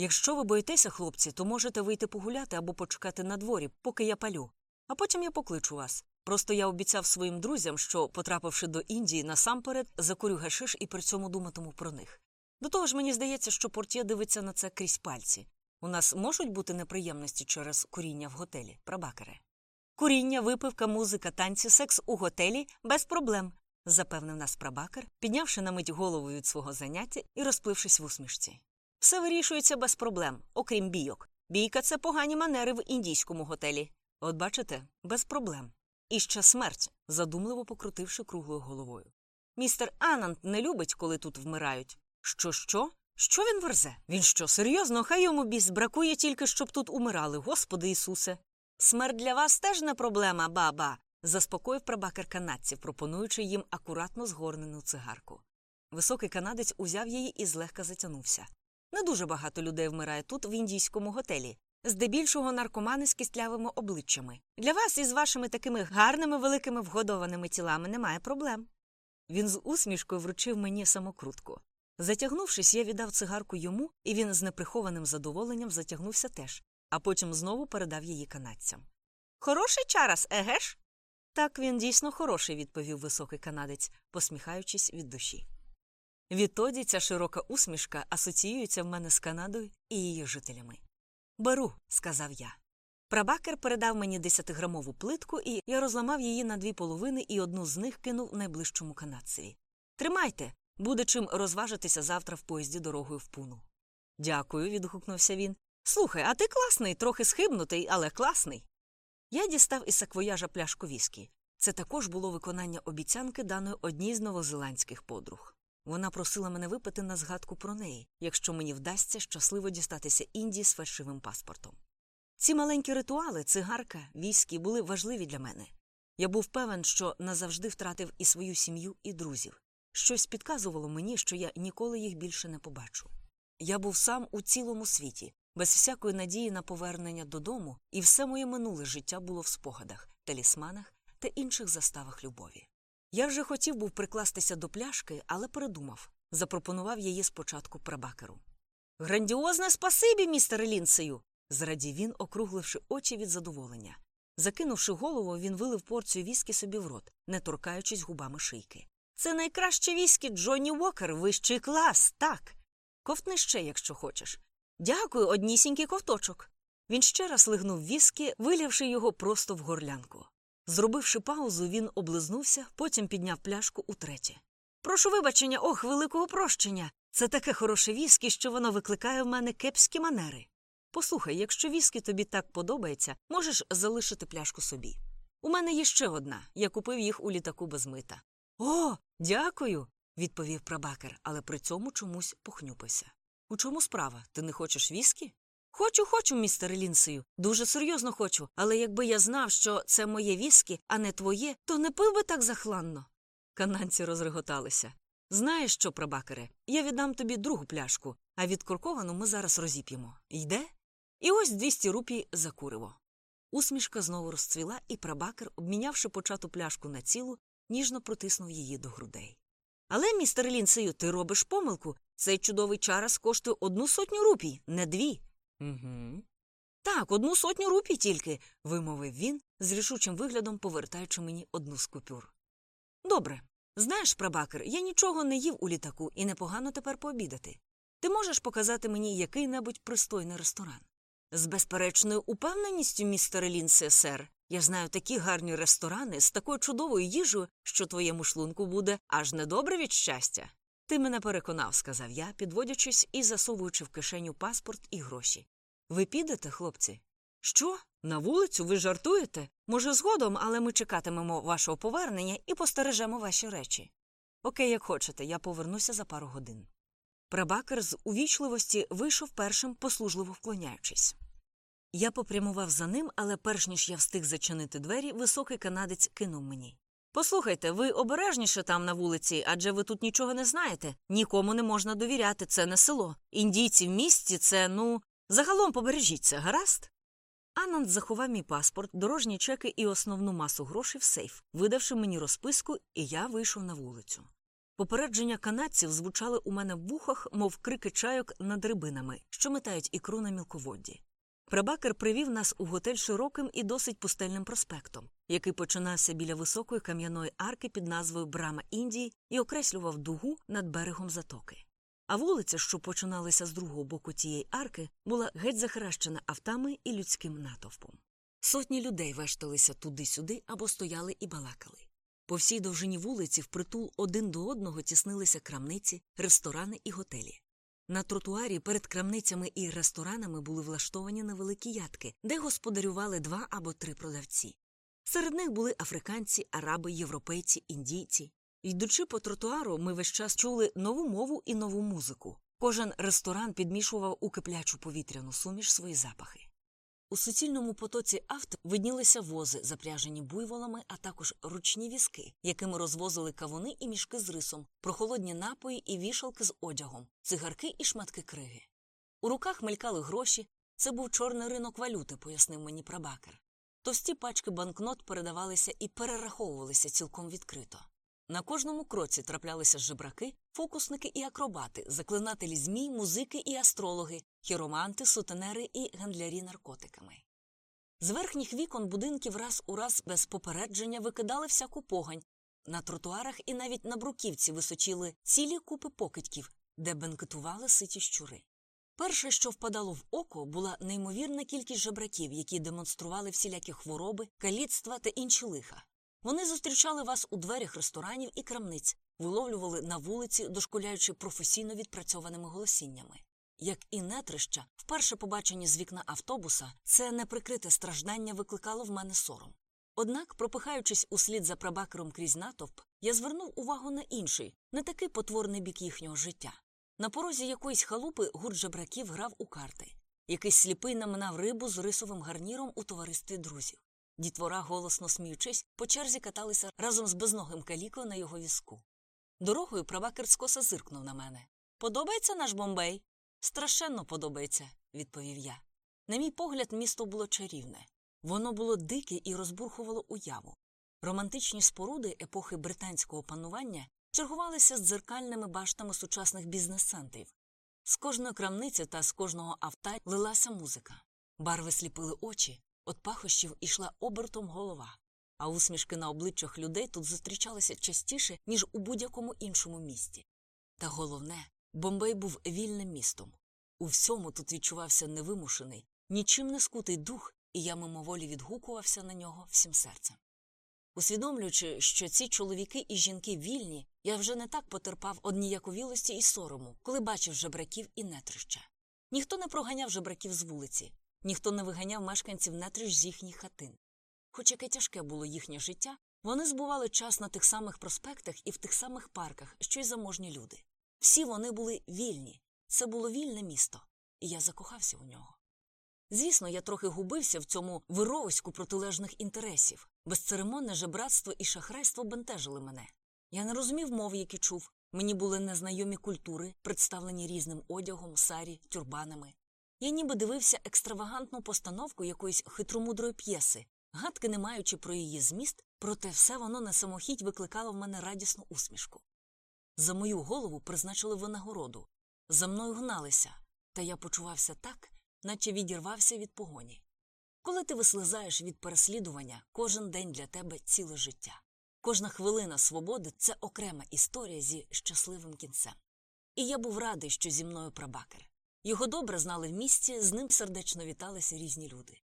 Якщо ви боїтеся, хлопці, то можете вийти погуляти або почекати на дворі, поки я палю, а потім я покличу вас. Просто я обіцяв своїм друзям, що, потрапивши до Індії, насамперед закурю гашиш і при цьому думатиму про них. До того ж, мені здається, що портє дивиться на це крізь пальці. У нас можуть бути неприємності через куріння в готелі, прабакере? Куріння, випивка, музика, танці, секс у готелі без проблем, запевнив нас прабакер, піднявши на мить голову від свого заняття і розплившись в усмішці. Все вирішується без проблем, окрім бійок. Бійка це погані манери в індійському готелі. От бачите, без проблем. І ще смерть, задумливо покрутивши круглою головою. Містер Анант не любить, коли тут вмирають. Що, що? Що він верзе? Він що, серйозно? Хай йому біс, бракує тільки, щоб тут умирали, Господи Ісусе. Смерть для вас теж не проблема, баба, заспокоїв прабакер канадців, пропонуючи їм акуратно згорнену цигарку. Високий канадець узяв її і злегка затягнувся. Не дуже багато людей вмирає тут, в індійському готелі, здебільшого наркомани з кістлявими обличчями. Для вас із вашими такими гарними великими вгодованими тілами немає проблем. Він з усмішкою вручив мені самокрутку. Затягнувшись, я віддав цигарку йому, і він з неприхованим задоволенням затягнувся теж, а потім знову передав її канадцям. Хороший чарас, еге ж? Так він дійсно хороший, відповів високий канадець, посміхаючись від душі. Відтоді ця широка усмішка асоціюється в мене з Канадою і її жителями. Беру, сказав я. Прабакер передав мені десятиграмову плитку, і я розламав її на дві половини і одну з них кинув найближчому канадцеві. Тримайте, буде чим розважитися завтра в поїзді дорогою в пуну. Дякую, відгукнувся він. Слухай, а ти класний, трохи схибнутий, але класний. Я дістав із саквояжа пляшку віскі. Це також було виконання обіцянки даної одній з новозеландських подруг. Вона просила мене випити на згадку про неї, якщо мені вдасться щасливо дістатися Індії з фальшивим паспортом. Ці маленькі ритуали, цигарка, віскі були важливі для мене. Я був певен, що назавжди втратив і свою сім'ю, і друзів. Щось підказувало мені, що я ніколи їх більше не побачу. Я був сам у цілому світі, без всякої надії на повернення додому, і все моє минуле життя було в спогадах, талісманах та інших заставах любові. Я вже хотів був прикластися до пляшки, але передумав запропонував її спочатку прабакеру. Грандіозне спасибі, містере Лінсею. зрадів він, округливши очі від задоволення. Закинувши голову, він вилив порцію віскі собі в рот, не торкаючись губами шийки. Це найкраще віскі Джонні Уокер, вищий клас, так. Ковтни ще, якщо хочеш. Дякую, однісінький ковточок. Він ще раз лигнув віскі, вилявши його просто в горлянку. Зробивши паузу, він облизнувся, потім підняв пляшку утретє. Прошу вибачення, ох, великого прощення. Це таке хороше віскі, що воно викликає в мене кепські манери. Послухай, якщо віскі тобі так подобається, можеш залишити пляшку собі. У мене є ще одна. Я купив їх у літаку без мита. О, дякую, відповів прабакер, але при цьому чомусь похнюпився. У чому справа? Ти не хочеш віскі? Хочу, хочу, містере Лінсею. Дуже серйозно хочу. Але якби я знав, що це моє віскі, а не твоє, то не пив би так захланно. Кананці розреготалися. Знаєш що, прабакере, я віддам тобі другу пляшку, а відкорковану ми зараз розіп'ємо. Йде? І ось 200 рупій за куриво. Усмішка знову розцвіла, і прабакер, обмінявши почату пляшку на цілу, ніжно протиснув її до грудей. Але, містер Лінсею, ти робиш помилку. Цей чудовий чарас коштує одну сотню рупій, не дві. Угу. Так, одну сотню рупій тільки, вимовив він, з рішучим виглядом повертаючи мені одну з купюр. Добре. Знаєш, прабакер, я нічого не їв у літаку і непогано тепер пообідати. Ти можеш показати мені який небудь пристойний ресторан? З безперечною упевненістю, містере Лінсе, сер, я знаю такі гарні ресторани з такою чудовою їжею, що твоєму шлунку буде аж недобре від щастя. Ти мене переконав, сказав я, підводячись і засовуючи в кишеню паспорт і гроші. Ви підете, хлопці? Що? На вулицю ви жартуєте? Може, згодом, але ми чекатимемо вашого повернення і постережемо ваші речі. Окей, як хочете, я повернуся за пару годин. Прабакер з увічливості вийшов першим, послужливо вклоняючись. Я попрямував за ним, але перш ніж я встиг зачинити двері, високий канадець кинув мені. Послухайте, ви обережніше там на вулиці, адже ви тут нічого не знаєте. Нікому не можна довіряти, це не село. Індійці в місті це, ну, загалом побережіться, гаразд? Ананд заховав мій паспорт, дорожні чеки і основну масу грошей в сейф, видавши мені розписку, і я вийшов на вулицю. Попередження канадців звучали у мене в вухах, мов крики чайок над рибинами, що метають ікру на мілководді. Прабакер привів нас у готель широким і досить пустельним проспектом, який починався біля високої кам'яної арки під назвою Брама Індії і окреслював дугу над берегом затоки. А вулиця, що починалася з другого боку тієї арки, була геть захрещена автами і людським натовпом. Сотні людей вешталися туди-сюди або стояли і балакали. По всій довжині вулиці впритул один до одного тіснилися крамниці, ресторани і готелі. На тротуарі перед крамницями і ресторанами були влаштовані невеликі ядки, де господарювали два або три продавці. Серед них були африканці, араби, європейці, індійці. Йдучи по тротуару, ми весь час чули нову мову і нову музику. Кожен ресторан підмішував у киплячу повітряну суміш свої запахи. У суцільному потоці авто виднілися вози, запряжені буйволами, а також ручні візки, якими розвозили кавуни і мішки з рисом, прохолодні напої і вішалки з одягом, цигарки і шматки криги. У руках мелькали гроші. Це був чорний ринок валюти, пояснив мені прабакер. Товсті пачки банкнот передавалися і перераховувалися цілком відкрито. На кожному кроці траплялися жебраки, фокусники і акробати, заклинателі змій, музики і астрологи, хіроманти, сутенери і гандлярі наркотиками. З верхніх вікон будинків раз у раз без попередження викидали всяку погань. На тротуарах і навіть на бруківці височили цілі купи покидьків, де бенкетували ситі щури. Перше, що впадало в око, була неймовірна кількість жебраків, які демонстрували всілякі хвороби, каліцтва та інші лиха. Вони зустрічали вас у дверях ресторанів і крамниць, виловлювали на вулиці, дошкуляючи професійно відпрацьованими голосіннями. Як і нетрища, вперше побачені з вікна автобуса, це неприкрите страждання викликало в мене сором. Однак, пропихаючись услід за прабакером крізь натовп, я звернув увагу на інший, не такий потворний бік їхнього життя. На порозі якоїсь халупи гурт жебраків грав у карти. Якийсь сліпий наминав рибу з рисовим гарніром у товаристві друзів. Дітвора, голосно сміючись, по черзі каталися разом з безногим калікою на його візку. Дорогою прабакер скоса зиркнув на мене. Подобається наш Бомбей? Страшенно подобається, відповів я. На мій погляд, місто було чарівне. Воно було дике і розбурхувало уяву. Романтичні споруди епохи британського панування чергувалися з дзеркальними баштами сучасних бізнес-центрів. З кожної крамниці та з кожного авто лилася музика. Барви сліпили очі, От пахощів ішла обертом голова, а усмішки на обличчях людей тут зустрічалися частіше, ніж у будь-якому іншому місті. Та головне, Бомбей був вільним містом. У всьому тут відчувався невимушений, нічим не скутий дух, і я мимоволі відгукувався на нього всім серцем. Усвідомлюючи, що ці чоловіки і жінки вільні, я вже не так потерпав одніяковілості і сорому, коли бачив жебраків і нетрища. Ніхто не проганяв жебраків з вулиці, ніхто не виганяв мешканців нетрищ з їхніх хатин. Хоч яке тяжке було їхнє життя, вони збували час на тих самих проспектах і в тих самих парках, що й заможні люди. Всі вони були вільні, це було вільне місто, і я закохався у нього. Звісно, я трохи губився в цьому вировиську протилежних інтересів. Безцеремонне жебратство і шахрайство бентежили мене. Я не розумів мов, які чув. Мені були незнайомі культури, представлені різним одягом, сарі, тюрбанами. Я ніби дивився екстравагантну постановку якоїсь хитромудрої п'єси, гадки не маючи про її зміст, проте все воно на самохідь викликало в мене радісну усмішку. За мою голову призначили винагороду, за мною гналися, та я почувався так, наче відірвався від погоні. Коли ти вислизаєш від переслідування, кожен день для тебе ціле життя. Кожна хвилина свободи це окрема історія зі щасливим кінцем. І я був радий, що зі мною прабакер. Його добре знали в місті, з ним сердечно віталися різні люди.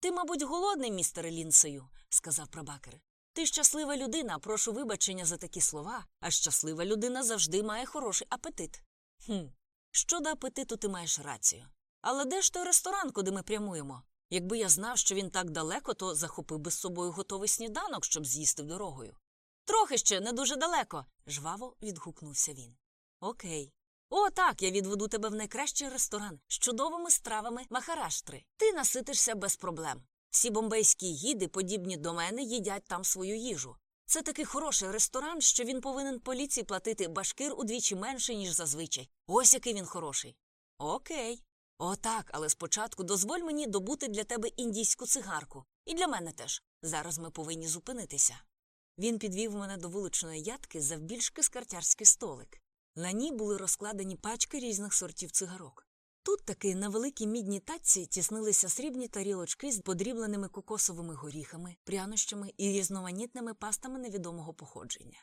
Ти, мабуть, голодний, містере Лінсею, сказав прабакер. Ти щаслива людина, прошу вибачення за такі слова, а щаслива людина завжди має хороший апетит. Хм, щодо апетиту ти маєш рацію. Але де ж той ресторан, куди ми прямуємо? Якби я знав, що він так далеко, то захопив би з собою готовий сніданок, щоб з'їсти дорогою. Трохи ще не дуже далеко, жваво відгукнувся він. Окей. О, так, я відведу тебе в найкращий ресторан з чудовими стравами Махараштри. Ти наситишся без проблем. Всі бомбейські гіди, подібні до мене, їдять там свою їжу. Це такий хороший ресторан, що він повинен поліції платити башкир удвічі менше, ніж зазвичай. Ось який він хороший. Окей. О, так, але спочатку дозволь мені добути для тебе індійську цигарку. І для мене теж. Зараз ми повинні зупинитися. Він підвів мене до вуличної ядки завбільшки скартярський столик. На ній були розкладені пачки різних сортів цигарок. Тут таки на великій мідній татці тіснилися срібні тарілочки з подрібленими кокосовими горіхами, прянощами і різноманітними пастами невідомого походження.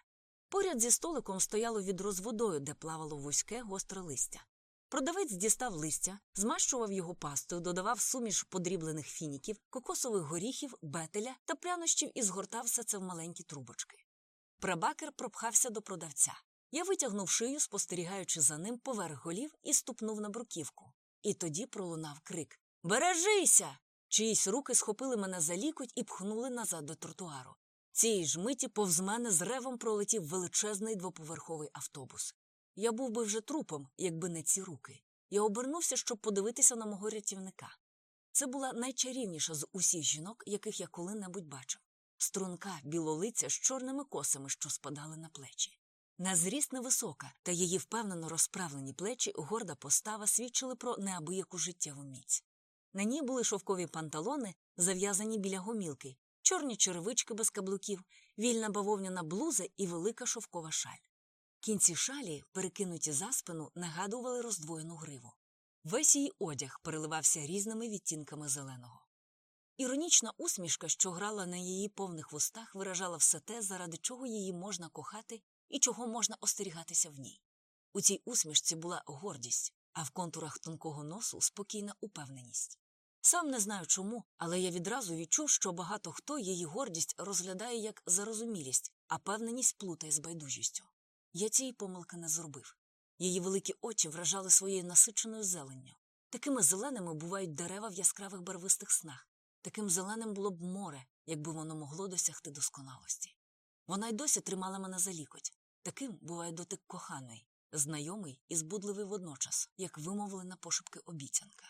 Поряд зі столиком стояло відро з водою, де плавало вузьке гостре листя. Продавець дістав листя, змащував його пастою, додавав суміш подріблених фініків, кокосових горіхів, бетеля та прянощів і згортав все це в маленькі трубочки. Прабакер пропхався до продавця. Я витягнув шию, спостерігаючи за ним поверх голів, і ступнув на бруківку. І тоді пролунав крик Бережися! Чиїсь руки схопили мене за лікоть і пхнули назад до тротуару. Цієї ж миті повз мене з ревом пролетів величезний двоповерховий автобус. Я був би вже трупом, якби не ці руки. Я обернувся, щоб подивитися на мого рятівника. Це була найчарівніша з усіх жінок, яких я коли-небудь бачив. Струнка, білолиця з чорними косами, що спадали на плечі. На зріст невисока, та її впевнено розправлені плечі, горда постава свідчили про неабияку життєву міць. На ній були шовкові панталони, зав'язані біля гомілки, чорні черевички без каблуків, вільна бавовняна блуза і велика шовкова шаль. Кінці шалі, перекинуті за спину, нагадували роздвоєну гриву. Весь її одяг переливався різними відтінками зеленого. Іронічна усмішка, що грала на її повних вустах, виражала все те, заради чого її можна кохати і чого можна остерігатися в ній. У цій усмішці була гордість, а в контурах тонкого носу спокійна упевненість. Сам не знаю чому, але я відразу відчув, що багато хто її гордість розглядає як зарозумілість, а певненість плутає з байдужістю. Я цієї помилки не зробив. Її великі очі вражали своєю насиченою зеленню. Такими зеленими бувають дерева в яскравих барвистих снах. Таким зеленим було б море, якби воно могло досягти досконалості. Вона й досі тримала мене за лікоть. Таким буває дотик коханої, знайомий і збудливий водночас, як вимовлена пошепки обіцянка.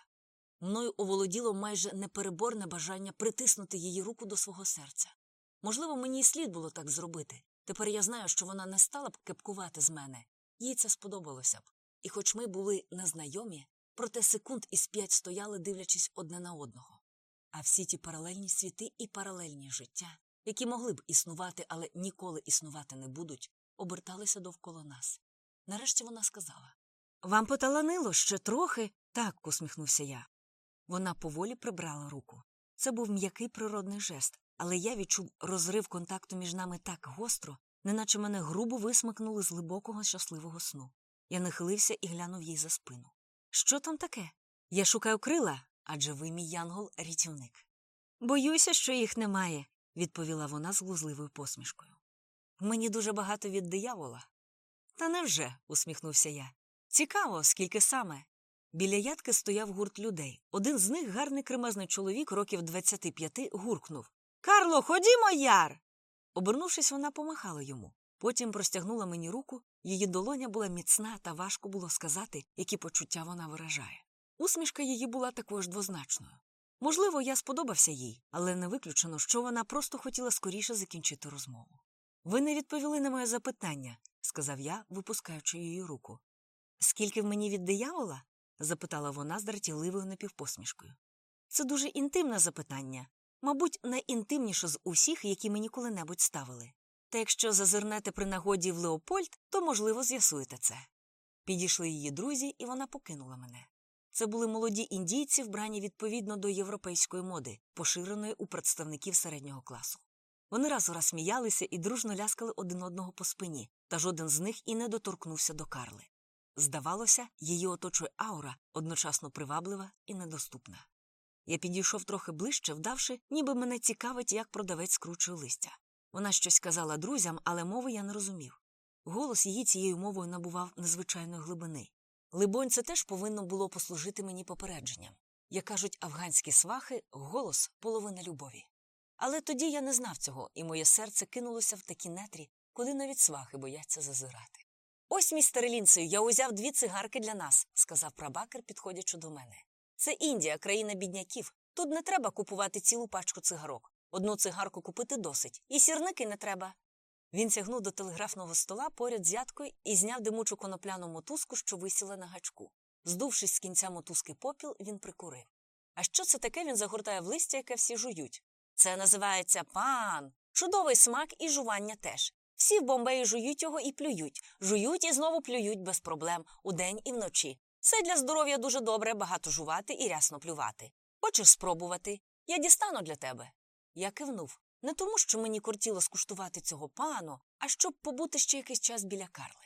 Мною оволоділо майже непереборне бажання притиснути її руку до свого серця. Можливо, мені й слід було так зробити. Тепер я знаю, що вона не стала б кепкувати з мене, їй це сподобалося б. І хоч ми були незнайомі, проте секунд із п'ять стояли, дивлячись одне на одного. А всі ті паралельні світи і паралельні життя, які могли б існувати, але ніколи існувати не будуть, оберталися довкола нас. Нарешті вона сказала Вам поталанило ще трохи? Так, усміхнувся я. Вона поволі прибрала руку. Це був м'який природний жест, але я відчув розрив контакту між нами так гостро, неначе мене грубо висмикнули з глибокого щасливого сну. Я нахилився і глянув їй за спину. Що там таке? Я шукаю крила, адже ви мій янгол рятівник. Боюся, що їх немає. відповіла вона з глузливою посмішкою. Мені дуже багато від диявола. Та невже? усміхнувся я. Цікаво, скільки саме. Біля ядки стояв гурт людей. Один з них, гарний кремезний чоловік, років 25, гуркнув Карло, ходімо, яр. Обернувшись, вона помахала йому. Потім простягнула мені руку, її долоня була міцна, та важко було сказати, які почуття вона виражає. Усмішка її була також двозначною. Можливо, я сподобався їй, але не виключено, що вона просто хотіла скоріше закінчити розмову. Ви не відповіли на моє запитання, сказав я, випускаючи її руку. Скільки в мені від диявола? запитала вона з дратівливою напівпосмішкою. Це дуже інтимне запитання, мабуть, найінтимніше з усіх, які мені коли-небудь ставили. Та якщо зазирнете при нагоді в Леопольд, то, можливо, з'ясуєте це. Підійшли її друзі, і вона покинула мене. Це були молоді індійці, вбрані відповідно до європейської моди, поширеної у представників середнього класу. Вони раз у раз сміялися і дружно ляскали один одного по спині, та жоден з них і не доторкнувся до Карли. Здавалося, її оточує аура, одночасно приваблива і недоступна. Я підійшов трохи ближче, вдавши, ніби мене цікавить, як продавець скручує листя. Вона щось казала друзям, але мови я не розумів. Голос її цією мовою набував незвичайної глибини. Либонь, це теж повинно було послужити мені попередженням. Як кажуть афганські свахи, голос половина любові. Але тоді я не знав цього, і моє серце кинулося в такі нетрі, куди навіть свахи бояться зазирати. Ось, містере Лінцею, я узяв дві цигарки для нас, сказав прабакер, підходячи до мене. Це Індія, країна бідняків. Тут не треба купувати цілу пачку цигарок. Одну цигарку купити досить, і сірники не треба. Він сягнув до телеграфного стола поряд з ядкою і зняв димучу конопляну мотузку, що висіла на гачку. Здувшись з кінця мотузки попіл, він прикурив. А що це таке він загортає в листя, яке всі жують? Це називається пан. Чудовий смак і жування теж. Всі в Бомбеї жують його і плюють, жують і знову плюють без проблем удень і вночі. Це для здоров'я дуже добре багато жувати і рясно плювати. Хочеш спробувати? Я дістану для тебе. Я кивнув. Не тому, що мені кортіло скуштувати цього пану, а щоб побути ще якийсь час біля Карли.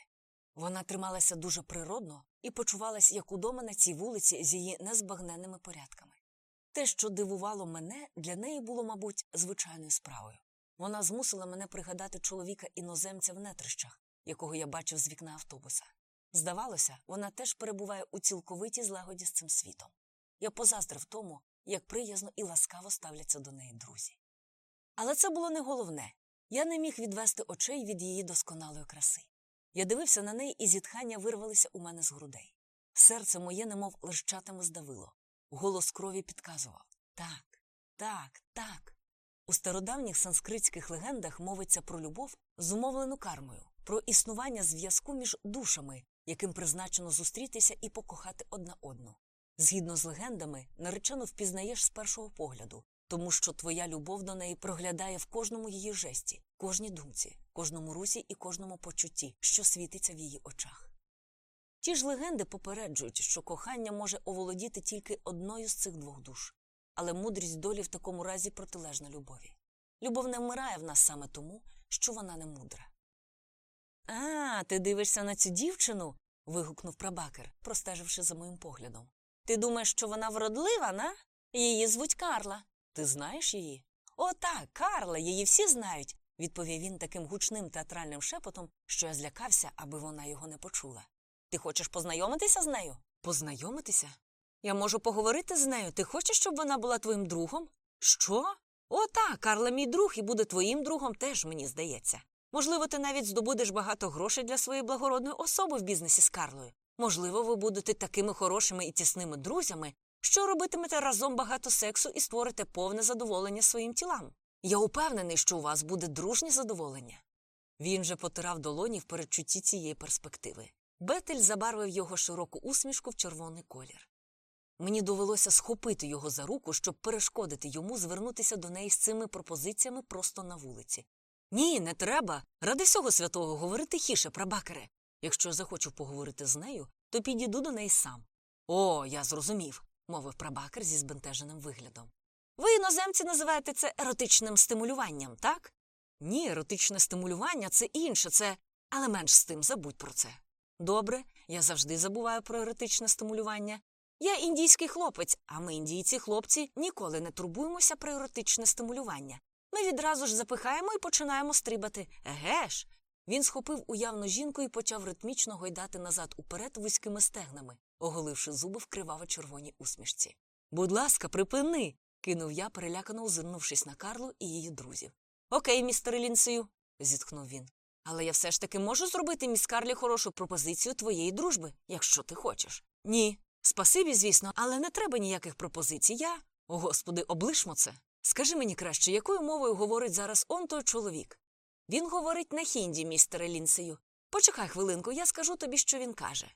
Вона трималася дуже природно і почувалась як удома на цій вулиці з її незбагненними порядками. Те, що дивувало мене, для неї було, мабуть, звичайною справою. Вона змусила мене пригадати чоловіка іноземця в нетрищах, якого я бачив з вікна автобуса. Здавалося, вона теж перебуває у цілковитій злагоді з цим світом. Я позаздрив тому, як приязно і ласкаво ставляться до неї друзі. Але це було не головне я не міг відвести очей від її досконалої краси. Я дивився на неї, і зітхання вирвалися у мене з грудей. Серце моє, немов лищатами здавило. Голос крові підказував так, так, так. У стародавніх санскритських легендах мовиться про любов, зумовлену кармою, про існування зв'язку між душами, яким призначено зустрітися і покохати одна одну. Згідно з легендами, наречену впізнаєш з першого погляду, тому що твоя любов до неї проглядає в кожному її жесті, кожній думці, кожному русі і кожному почутті, що світиться в її очах. Ті ж легенди попереджують, що кохання може оволодіти тільки одною з цих двох душ, але мудрість долі в такому разі протилежна любові. Любов не вмирає в нас саме тому, що вона не мудра. А, ти дивишся на цю дівчину. вигукнув прабакер, простеживши за моїм поглядом. Ти думаєш, що вона вродлива, на? Її звуть Карла. Ти знаєш її? О, так, Карла, її всі знають, відповів він таким гучним театральним шепотом, що я злякався, аби вона його не почула. Ти хочеш познайомитися з нею? Познайомитися? Я можу поговорити з нею. Ти хочеш, щоб вона була твоїм другом? Що? О, так, Карла мій друг і буде твоїм другом теж, мені здається. Можливо, ти навіть здобудеш багато грошей для своєї благородної особи в бізнесі з Карлою. Можливо, ви будете такими хорошими і тісними друзями, що робитимете разом багато сексу і створите повне задоволення своїм тілам. Я упевнений, що у вас буде дружнє задоволення. Він же потирав долоні в передчутті цієї перспективи. Бетель забарвив його широку усмішку в червоний колір. Мені довелося схопити його за руку, щоб перешкодити йому звернутися до неї з цими пропозиціями просто на вулиці. Ні, не треба. Ради всього святого говори тихіше, прабакере. Якщо захочу поговорити з нею, то підійду до неї сам. О, я зрозумів, мовив прабакер зі збентеженим виглядом. Ви, іноземці, називаєте це еротичним стимулюванням, так? Ні, еротичне стимулювання це інше, це. Але менш з тим забудь про це. Добре, я завжди забуваю про еротичне стимулювання. Я індійський хлопець, а ми, індійці хлопці, ніколи не турбуємося про еротичне стимулювання. Ми відразу ж запихаємо і починаємо стрибати. Еге ж. Він схопив уявну жінку і почав ритмічно гойдати назад уперед вузькими стегнами, оголивши зуби в криваво червоній усмішці. Будь ласка, припини. кинув я, перелякано озирнувшись на Карлу і її друзів. Окей, містере Лінсею, зітхнув він. Але я все ж таки можу зробити міс Карлі хорошу пропозицію твоєї дружби, якщо ти хочеш. Ні. Спасибі, звісно, але не треба ніяких пропозицій. Я. О, господи, облишмо це. Скажи мені краще, якою мовою говорить зараз он той чоловік? Він говорить на хінді, містере Лінсею. Почекай хвилинку, я скажу тобі, що він каже.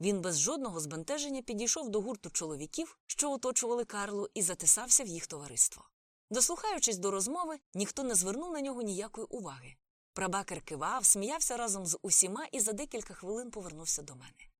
Він без жодного збентеження підійшов до гурту чоловіків, що оточували Карлу, і затисався в їх товариство. Дослухаючись до розмови, ніхто не звернув на нього ніякої уваги. Прабакер кивав, сміявся разом з усіма і за декілька хвилин повернувся до мене.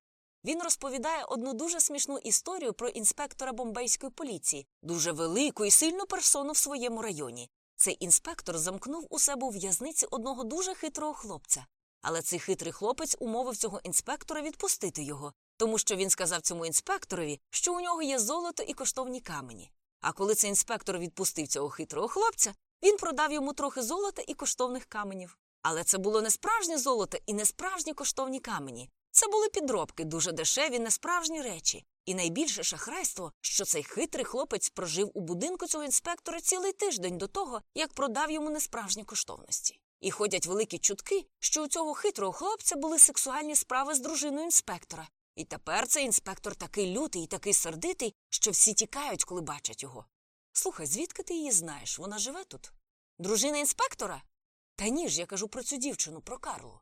Він розповідає одну дуже смішну історію про інспектора бомбейської поліції, дуже велику і сильну персону в своєму районі. Цей інспектор замкнув у себе у в'язниці одного дуже хитрого хлопця. Але цей хитрий хлопець умовив цього інспектора відпустити його, тому що він сказав цьому інспекторові, що у нього є золото і коштовні камені. А коли цей інспектор відпустив цього хитрого хлопця, він продав йому трохи золота і коштовних каменів. Але це було не справжнє золото і не справжні коштовні камені. Це були підробки, дуже дешеві, несправжні речі. І найбільше шахрайство, що цей хитрий хлопець прожив у будинку цього інспектора цілий тиждень до того, як продав йому несправжні коштовності. І ходять великі чутки, що у цього хитрого хлопця були сексуальні справи з дружиною інспектора. І тепер цей інспектор такий лютий і такий сердитий, що всі тікають, коли бачать його. Слухай, звідки ти її знаєш? Вона живе тут? Дружина інспектора? Та ні ж, я кажу про цю дівчину, про Карлу.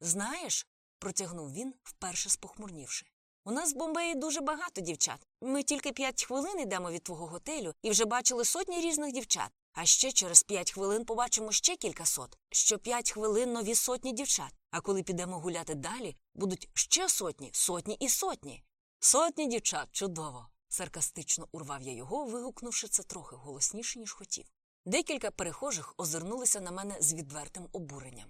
Знаєш, протягнув він, вперше спохмурнівши. У нас в Бомбеї дуже багато дівчат. Ми тільки п'ять хвилин йдемо від твого готелю і вже бачили сотні різних дівчат. А ще через п'ять хвилин побачимо ще кілька сот. Що п'ять хвилин нові сотні дівчат. А коли підемо гуляти далі, будуть ще сотні, сотні і сотні. Сотні дівчат, чудово. саркастично урвав я його, вигукнувши це трохи голосніше, ніж хотів. Декілька перехожих озирнулися на мене з відвертим обуренням.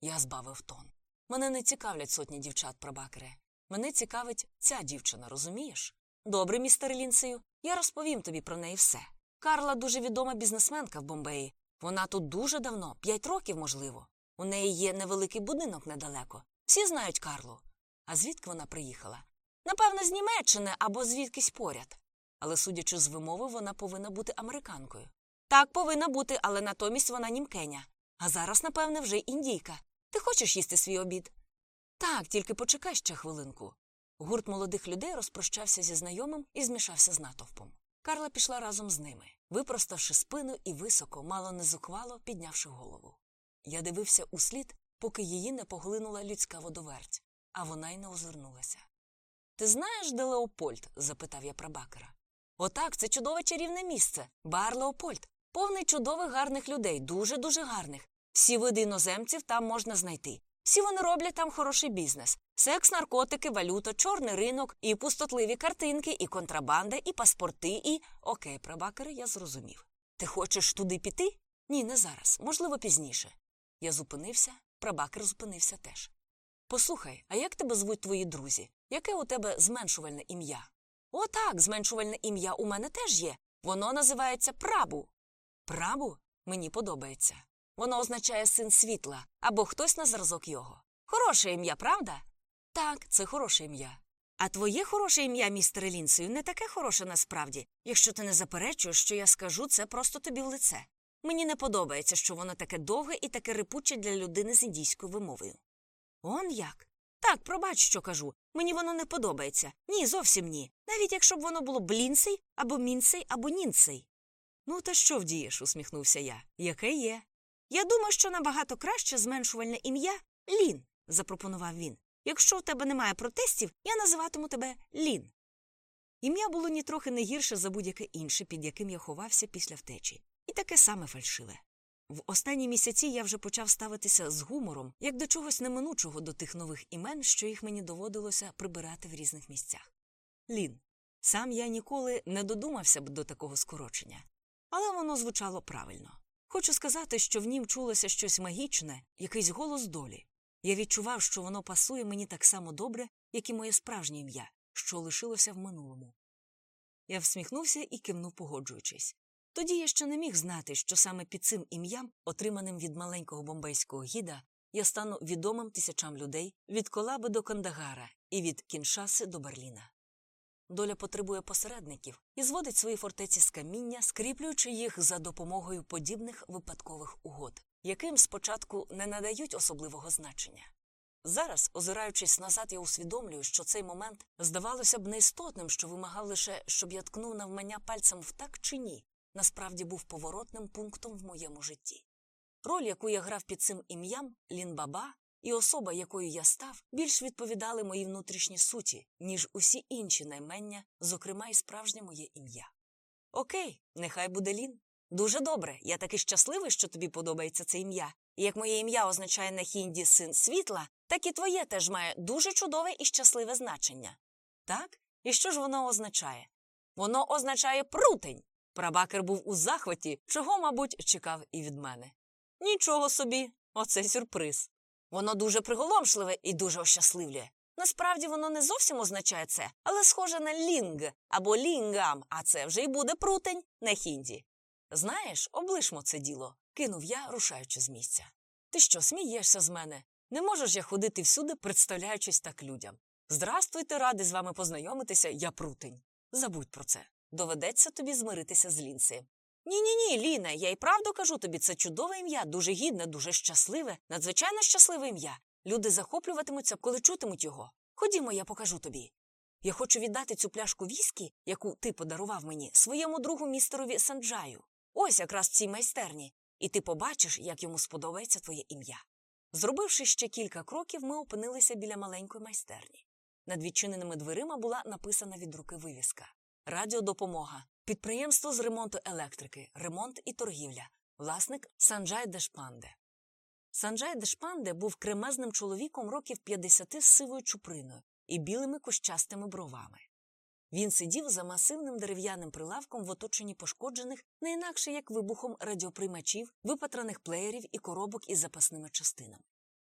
Я збавив тон. Мене не цікавлять сотні дівчат, прабакере. Мене цікавить ця дівчина, розумієш? Добре, містер Лінсею, я розповім тобі про неї все. Карла дуже відома бізнесменка в Бомбеї. Вона тут дуже давно, п'ять років, можливо. У неї є невеликий будинок недалеко. Всі знають Карлу. А звідки вона приїхала? Напевно, з Німеччини або звідкись поряд. Але, судячи з вимови, вона повинна бути американкою. Так, повинна бути, але натомість вона німкеня. А зараз, напевне, вже індійка. Ти хочеш їсти свій обід? Так, тільки почекай ще хвилинку. Гурт молодих людей розпрощався зі знайомим і змішався з натовпом. Карла пішла разом з ними, випроставши спину і високо, мало не зухвало, піднявши голову. Я дивився услід, поки її не поглинула людська водоверть, а вона й не озирнулася. Ти знаєш, де Леопольд? запитав я Прабакера. Отак, це чудове чарівне місце. Бар Леопольд. Повний чудових гарних людей, дуже дуже гарних. Всі види іноземців там можна знайти. Всі вони роблять там хороший бізнес: секс, наркотики, валюта, чорний ринок, і пустотливі картинки, і контрабанда, і паспорти, і. Окей, Прабакере, я зрозумів. Ти хочеш туди піти? Ні, не зараз, можливо, пізніше. Я зупинився, прабакер зупинився теж. Послухай, а як тебе звуть твої друзі? Яке у тебе зменшувальне ім'я? О, так, зменшувальне ім'я у мене теж є. Воно називається прабу. Прабу? Мені подобається. Воно означає син світла або хтось на зразок його. Хороше ім'я, правда? Так, це хороше ім'я. А твоє хороше ім'я, містере Лінсею, не таке хороше насправді, якщо ти не заперечуєш, що я скажу це просто тобі в лице. Мені не подобається, що воно таке довге і таке рипуче для людини з індійською вимовою. Он як? Так, пробач, що кажу. Мені воно не подобається. Ні, зовсім ні. Навіть якщо б воно було блінцей, або мінцей, або нінцей. Ну, та що вдієш? усміхнувся я. Яке є? Я думаю, що набагато краще зменшувальне ім'я Лін, запропонував він. Якщо у тебе немає протестів, я називатиму тебе Лін. Ім'я було нітрохи не гірше за будь-яке інше, під яким я ховався після втечі, і таке саме фальшиве. В останні місяці я вже почав ставитися з гумором, як до чогось неминучого до тих нових імен, що їх мені доводилося прибирати в різних місцях. Лін. Сам я ніколи не додумався б до такого скорочення, але воно звучало правильно. Хочу сказати, що в нім чулося щось магічне, якийсь голос долі. Я відчував, що воно пасує мені так само добре, як і моє справжнє ім'я, що лишилося в минулому. Я всміхнувся і кивнув, погоджуючись. Тоді я ще не міг знати, що саме під цим ім'ям, отриманим від маленького бомбейського гіда, я стану відомим тисячам людей від Колаби до Кандагара і від Кіншаси до Берліна. Доля потребує посередників і зводить свої фортеці з каміння, скріплюючи їх за допомогою подібних випадкових угод, яким спочатку не надають особливого значення. Зараз, озираючись назад, я усвідомлюю, що цей момент здавалося б неістотним, що вимагав лише, щоб я ткнув навмання пальцем в так чи ні, насправді був поворотним пунктом в моєму житті. Роль, яку я грав під цим ім'ям, Лінбаба, і особа, якою я став, більш відповідали моїй внутрішній суті, ніж усі інші наймення, зокрема і справжнє моє ім'я. Окей, нехай буде Лін. Дуже добре, я такий щасливий, що тобі подобається це ім'я. І як моє ім'я означає на хінді син світла, так і твоє теж має дуже чудове і щасливе значення. Так? І що ж воно означає? Воно означає прутень. Прабакер був у захваті, чого, мабуть, чекав і від мене. Нічого собі, оце сюрприз. Воно дуже приголомшливе і дуже ощасливлює. Насправді воно не зовсім означає це, але схоже на лінг або лінгам, а це вже й буде прутень на хінді. Знаєш, облишмо це діло, кинув я, рушаючи з місця. Ти що, смієшся з мене? Не можеш я ходити всюди, представляючись так людям. Здрастуйте, радий з вами познайомитися, я прутень. Забудь про це. Доведеться тобі змиритися з Лінси. Ні, ні, ні, Ліна, я й правду кажу тобі, це чудове ім'я, дуже гідне, дуже щасливе, надзвичайно щасливе ім'я. Люди захоплюватимуться, коли чутимуть його. Ходімо, я покажу тобі. Я хочу віддати цю пляшку віскі, яку ти подарував мені, своєму другу містерові Санджаю. Ось якраз в цій майстерні, і ти побачиш, як йому сподобається твоє ім'я. Зробивши ще кілька кроків, ми опинилися біля маленької майстерні. Над відчиненими дверима була написана від руки вивіска Радіодопомога, підприємство з ремонту електрики, ремонт і торгівля, власник Санджай Дешпанде. Санджай Дешпанде був кремезним чоловіком років 50 з сивою чуприною і білими кущастими бровами. Він сидів за масивним дерев'яним прилавком в оточенні пошкоджених, не інакше як вибухом радіоприймачів, випатраних плеєрів і коробок із запасними частинами.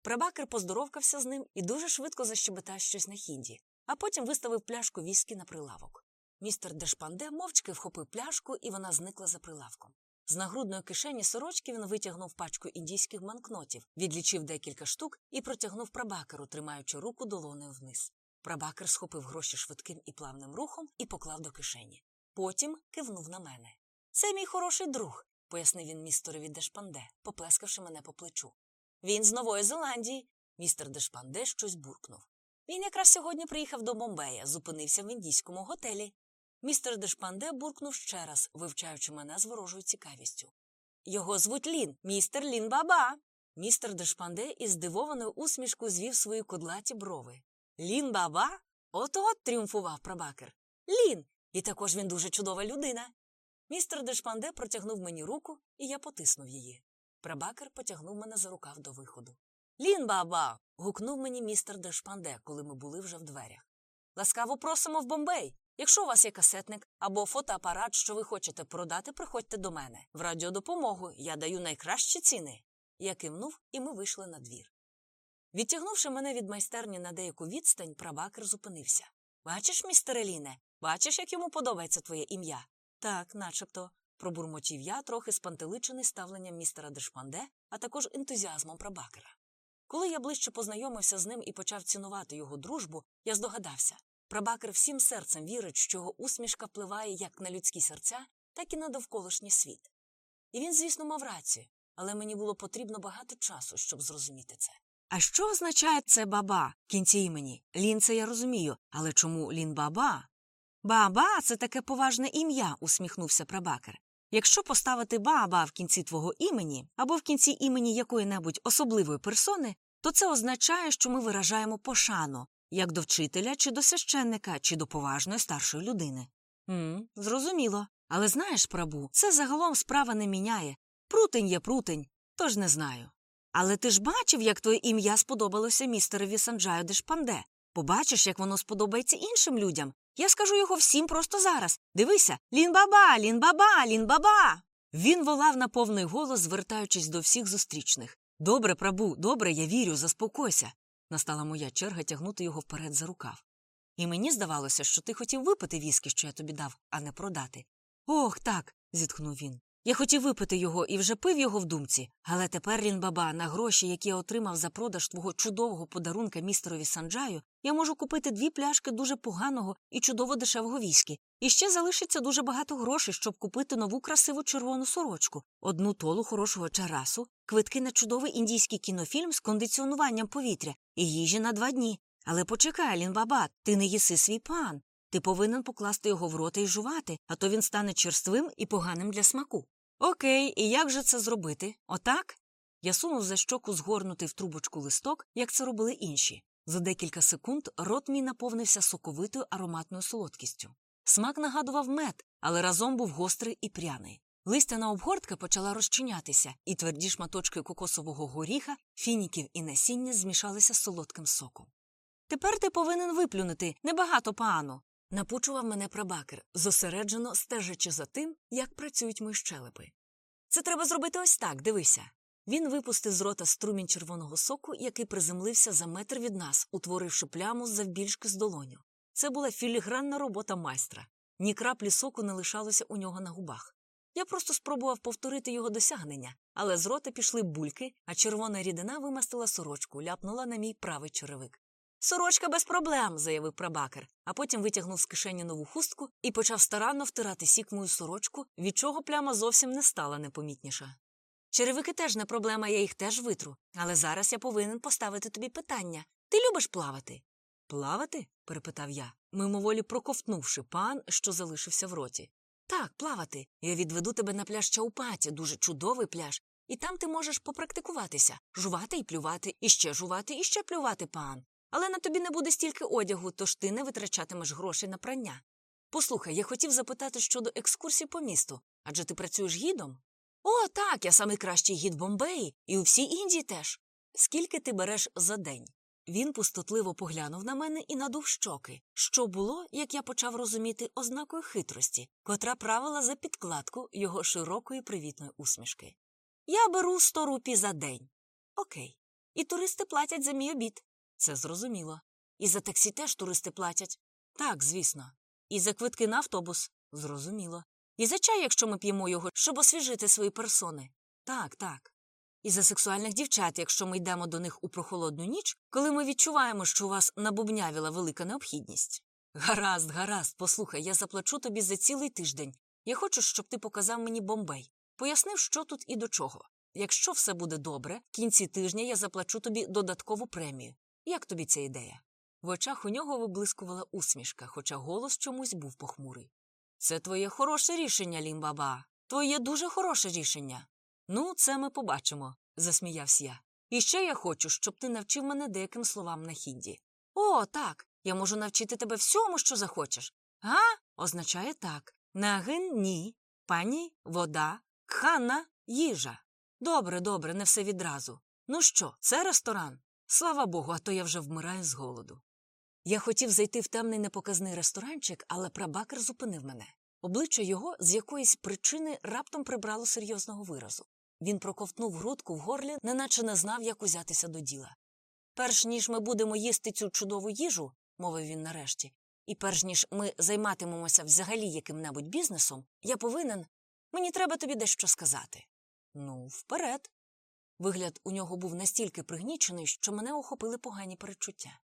Прабакер поздоровкався з ним і дуже швидко защебетав щось на хінді, а потім виставив пляшку віскі на прилавок. Містер Дешпанде мовчки вхопив пляшку, і вона зникла за прилавком. З нагрудної кишені сорочки він витягнув пачку індійських банкнотів, відлічив декілька штук і протягнув прабакеру, тримаючи руку долонею вниз. Прабакер схопив гроші швидким і плавним рухом і поклав до кишені. Потім кивнув на мене. Це мій хороший друг, пояснив він містерові Дешпанде, поплескавши мене по плечу. Він з Нової Зеландії. Містер Дешпанде щось буркнув. Він якраз сьогодні приїхав до Бомбея, зупинився в індійському готелі. Містер Дешпанде буркнув ще раз, вивчаючи мене з ворожою цікавістю. Його звуть Лін, містер Лін Баба. Містер Дешпанде із здивованою усмішкою звів свої кудлаті брови. Лін Баба? От от тріумфував Прабакер. Лін. І також він дуже чудова людина. Містер Дешпанде протягнув мені руку, і я потиснув її. Прабакер потягнув мене за рукав до виходу. Лін баба. гукнув мені містер Дешпанде, коли ми були вже в дверях. Ласкаво просимо в Бомбей. Якщо у вас є касетник або фотоапарат, що ви хочете продати, приходьте до мене. В радіодопомогу я даю найкращі ціни. Я кивнув, і ми вийшли на двір. Відтягнувши мене від майстерні на деяку відстань, прабакер зупинився. Бачиш, містере Ліне, бачиш, як йому подобається твоє ім'я? Так, начебто, пробурмотів я, трохи спантеличений ставленням містера Дешпанде, а також ентузіазмом прабакера. Коли я ближче познайомився з ним і почав цінувати його дружбу, я здогадався. Прабакер всім серцем вірить, що його усмішка впливає як на людські серця, так і на довколишній світ. І він, звісно, мав рацію, але мені було потрібно багато часу, щоб зрозуміти це. А що означає це баба в кінці імені? Лін це я розумію, але чому лін баба? Баба це таке поважне ім'я, усміхнувся прабакер. Якщо поставити баба в кінці твого імені або в кінці імені якої-небудь особливої персони, то це означає, що ми виражаємо пошану як до вчителя, чи до священника, чи до поважної старшої людини. «М, Зрозуміло. Але знаєш, прабу, це загалом справа не міняє. Прутень є прутень, тож не знаю. Але ти ж бачив, як твоє ім'я сподобалося містерові Санджаю Дешпанде. Побачиш, як воно сподобається іншим людям. Я скажу його всім просто зараз. Дивися лін-баба, лін-баба, лін-баба. Він волав на повний голос, звертаючись до всіх зустрічних. Добре, прабу, добре, я вірю, заспокойся. Настала моя черга тягнути його вперед за рукав. І мені здавалося, що ти хотів випити віскі, що я тобі дав, а не продати. Ох, так. зітхнув він. Я хотів випити його і вже пив його в думці, але тепер, Лінбаба, на гроші, які я отримав за продаж твого чудового подарунка містерові Санджаю, я можу купити дві пляшки дуже поганого і чудово дешевого віскі. І ще залишиться дуже багато грошей, щоб купити нову красиву червону сорочку, одну толу хорошого чарасу, квитки на чудовий індійський кінофільм з кондиціонуванням повітря і їжі на два дні. Але почекай, Лінбаба, ти не їси свій пан. Ти повинен покласти його в рота і жувати, а то він стане черствим і поганим для смаку. Окей, і як же це зробити? Отак? Я сунув за щоку згорнутий в трубочку листок, як це робили інші. За декілька секунд рот мій наповнився соковитою ароматною солодкістю. Смак нагадував мед, але разом був гострий і пряний. Листяна обгортка почала розчинятися, і тверді шматочки кокосового горіха, фініків і насіння змішалися з солодким соком. Тепер ти повинен виплюнути небагато паану, напучував мене прабакер, зосереджено стежачи за тим, як працюють мої щелепи. Це треба зробити ось так, дивися. Він випустив з рота струмінь червоного соку, який приземлився за метр від нас, утворивши пляму завбільшки з долоню. Це була філігранна робота майстра. Ні краплі соку не лишалося у нього на губах. Я просто спробував повторити його досягнення, але з рота пішли бульки, а червона рідина вимастила сорочку, ляпнула на мій правий черевик. Сорочка без проблем, заявив прабакер, а потім витягнув з кишені нову хустку і почав старанно втирати сік мою сорочку, від чого пляма зовсім не стала непомітніша. Черевики теж не проблема, я їх теж витру, але зараз я повинен поставити тобі питання ти любиш плавати? Плавати? перепитав я, мимоволі проковтнувши пан, що залишився в роті. Так, плавати. Я відведу тебе на пляж Чаупаті, дуже чудовий пляж, і там ти можеш попрактикуватися, жувати і плювати, і ще жувати, і ще плювати, пан. Але на тобі не буде стільки одягу, тож ти не витрачатимеш грошей на прання. Послухай, я хотів запитати щодо екскурсій по місту адже ти працюєш гідом? О, так, я самий кращий гід Бомбеї, і у всій Індії теж. Скільки ти береш за день? Він пустотливо поглянув на мене і надув щоки, що було, як я почав розуміти, ознакою хитрості, котра правила за підкладку його широкої привітної усмішки. Я беру сто рупій за день. Окей. І туристи платять за мій обід. Це зрозуміло. І за таксі теж туристи платять. Так, звісно. І за квитки на автобус зрозуміло. І за чай, якщо ми п'ємо його, щоб освіжити свої персони. Так, так. І за сексуальних дівчат, якщо ми йдемо до них у прохолодну ніч, коли ми відчуваємо, що у вас набубнявіла велика необхідність. Гаразд, гаразд, послухай, я заплачу тобі за цілий тиждень. Я хочу, щоб ти показав мені бомбей, пояснив, що тут і до чого. Якщо все буде добре, в кінці тижня я заплачу тобі додаткову премію. Як тобі ця ідея? В очах у нього виблискувала усмішка, хоча голос чомусь був похмурий. Це твоє хороше рішення, Лімбаба. Твоє дуже хороше рішення. Ну, це ми побачимо, засміявся я. І ще я хочу, щоб ти навчив мене деяким словам на хінді. О, так. Я можу навчити тебе всьому, що захочеш. Га? Означає так. Нагин ні. Пані вода, кхана їжа. Добре, добре, не все відразу. Ну що, це ресторан? Слава Богу, а то я вже вмираю з голоду. Я хотів зайти в темний непоказний ресторанчик, але прабакер зупинив мене. Обличчя його з якоїсь причини раптом прибрало серйозного виразу. Він проковтнув грудку в горлі, неначе не знав, як узятися до діла. Перш ніж ми будемо їсти цю чудову їжу, мовив він нарешті, і перш ніж ми займатимемося взагалі яким небудь бізнесом, я повинен. Мені треба тобі дещо сказати. Ну, вперед. Вигляд у нього був настільки пригнічений, що мене охопили погані перечуття.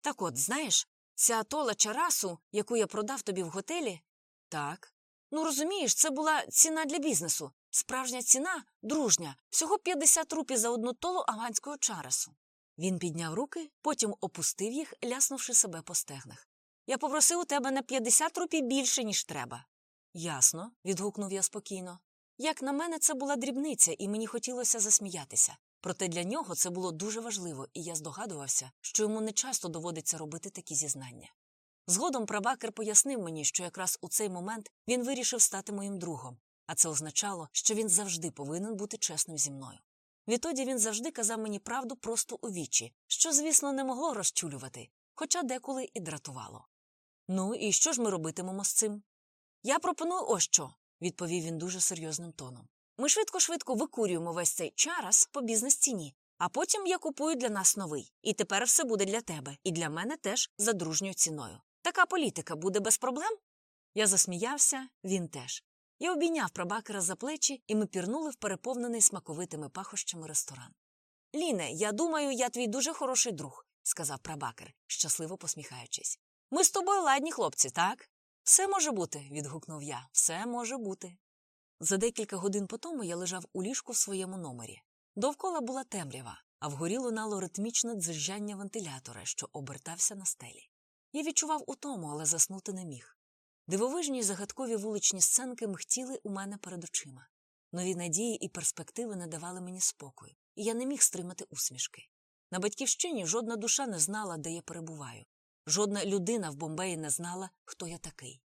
Так от, знаєш, ця тола чарасу, яку я продав тобі в готелі. Так. Ну, розумієш, це була ціна для бізнесу. Справжня ціна дружня, всього 50 рупій за одну толу афганського чарасу. Він підняв руки, потім опустив їх, ляснувши себе по стегнах. Я попросив у тебе на 50 рупій більше, ніж треба. Ясно, відгукнув я спокійно. Як на мене, це була дрібниця, і мені хотілося засміятися. Проте для нього це було дуже важливо, і я здогадувався, що йому не часто доводиться робити такі зізнання. Згодом прабакер пояснив мені, що якраз у цей момент він вирішив стати моїм другом, а це означало, що він завжди повинен бути чесним зі мною. Відтоді він завжди казав мені правду просто у вічі, що, звісно, не могло розчулювати, хоча деколи і дратувало. Ну, і що ж ми робитимемо з цим? Я пропоную ось що, відповів він дуже серйозним тоном. Ми швидко-швидко викурюємо весь цей чарас по бізнес ціні, а потім я купую для нас новий. І тепер все буде для тебе, і для мене теж за дружньою ціною. Така політика буде без проблем? Я засміявся, він теж. Я обійняв прабакера за плечі, і ми пірнули в переповнений смаковитими пахощами ресторан. Ліне, я думаю, я твій дуже хороший друг, сказав прабакер, щасливо посміхаючись. Ми з тобою ладні хлопці, так? Все може бути, відгукнув я. Все може бути. За декілька годин по тому я лежав у ліжку в своєму номері. Довкола була темрява, а вгорі лунало ритмічне дзижжання вентилятора, що обертався на стелі. Я відчував утому, але заснути не міг. Дивовижні загадкові вуличні сценки мхтіли у мене перед очима. Нові надії і перспективи не давали мені спокою, і я не міг стримати усмішки. На батьківщині жодна душа не знала, де я перебуваю. Жодна людина в Бомбеї не знала, хто я такий.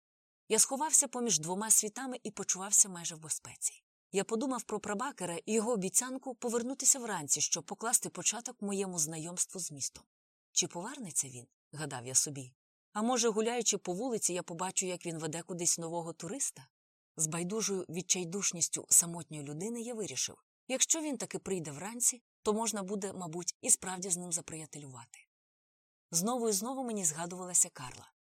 Я сховався поміж двома світами і почувався майже в безпеці. Я подумав про прабакера і його обіцянку повернутися вранці, щоб покласти початок моєму знайомству з містом. Чи повернеться він? гадав я собі. А може, гуляючи по вулиці, я побачу, як він веде кудись нового туриста? З байдужою відчайдушністю самотньої людини я вирішив якщо він таки прийде вранці, то можна буде, мабуть, і справді з ним заприятелювати. Знову і знову мені згадувалася Карла.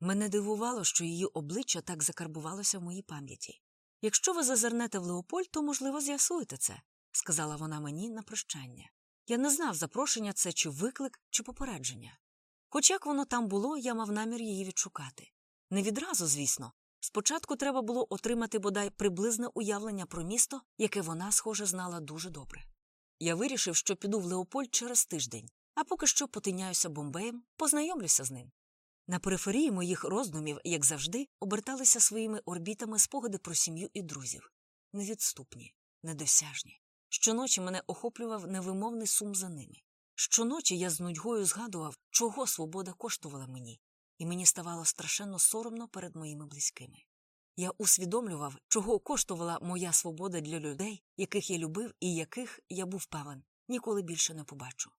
Мене дивувало, що її обличчя так закарбувалося в моїй пам'яті. Якщо ви зазирнете в Леопольд, то, можливо, з'ясуєте це, сказала вона мені на прощання. Я не знав, запрошення це чи виклик, чи попередження. Хоч як воно там було, я мав намір її відшукати. Не відразу, звісно. Спочатку треба було отримати бодай приблизне уявлення про місто, яке вона, схоже, знала дуже добре. Я вирішив, що піду в Леопольд через тиждень, а поки що потиняюся бомбеєм, познайомлюся з ним. На периферії моїх роздумів, як завжди, оберталися своїми орбітами спогади про сім'ю і друзів невідступні, недосяжні. Щоночі мене охоплював невимовний сум за ними. Щоночі я з нудьгою згадував, чого свобода коштувала мені, і мені ставало страшенно соромно перед моїми близькими. Я усвідомлював, чого коштувала моя свобода для людей, яких я любив і яких, я був певен, ніколи більше не побачу.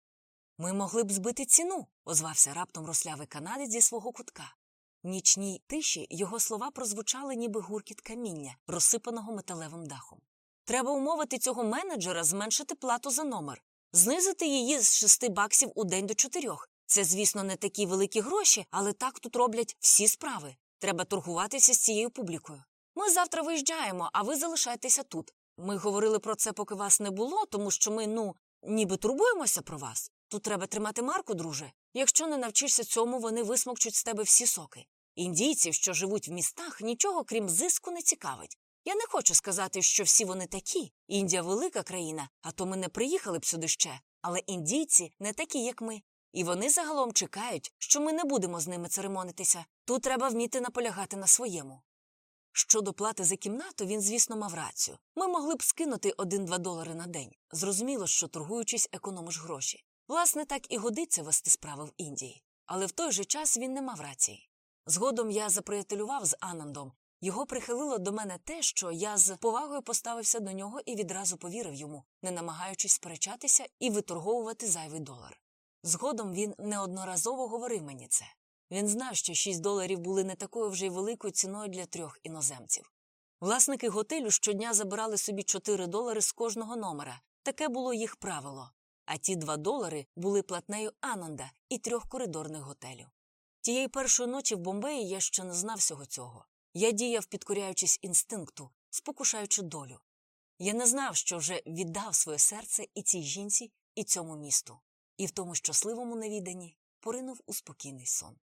Ми могли б збити ціну, озвався раптом рослявий канадець зі свого кутка. В нічній тиші його слова прозвучали, ніби гуркіт каміння, розсипаного металевим дахом. Треба умовити цього менеджера зменшити плату за номер, знизити її з шести баксів у день до чотирьох. Це, звісно, не такі великі гроші, але так тут роблять всі справи. Треба торгуватися з цією публікою. Ми завтра виїжджаємо, а ви залишайтеся тут. Ми говорили про це, поки вас не було, тому що ми, ну, ніби турбуємося про вас. Тут треба тримати марку, друже. Якщо не навчишся цьому, вони висмокчуть з тебе всі соки. Індійців, що живуть в містах, нічого крім зиску не цікавить. Я не хочу сказати, що всі вони такі. Індія велика країна, а то ми не приїхали б сюди ще. Але індійці не такі, як ми. І вони загалом чекають, що ми не будемо з ними церемонитися. Тут треба вміти наполягати на своєму. Щодо плати за кімнату, він, звісно, мав рацію. Ми могли б скинути один-два долари на день. Зрозуміло, що торгуючись, економиш гроші. Власне, так і годиться вести справи в Індії. Але в той же час він не мав рації. Згодом я заприятелював з Анандом. Його прихилило до мене те, що я з повагою поставився до нього і відразу повірив йому, не намагаючись сперечатися і виторговувати зайвий долар. Згодом він неодноразово говорив мені це. Він знав, що 6 доларів були не такою вже й великою ціною для трьох іноземців. Власники готелю щодня забирали собі 4 долари з кожного номера. Таке було їх правило. А ті два долари були платнею Ананда і трьох коридорних готелю. Тієї першої ночі в Бомбеї я ще не знав всього цього. Я діяв, підкоряючись інстинкту, спокушаючи долю. Я не знав, що вже віддав своє серце і цій жінці, і цьому місту, і в тому щасливому невіданні поринув у спокійний сон.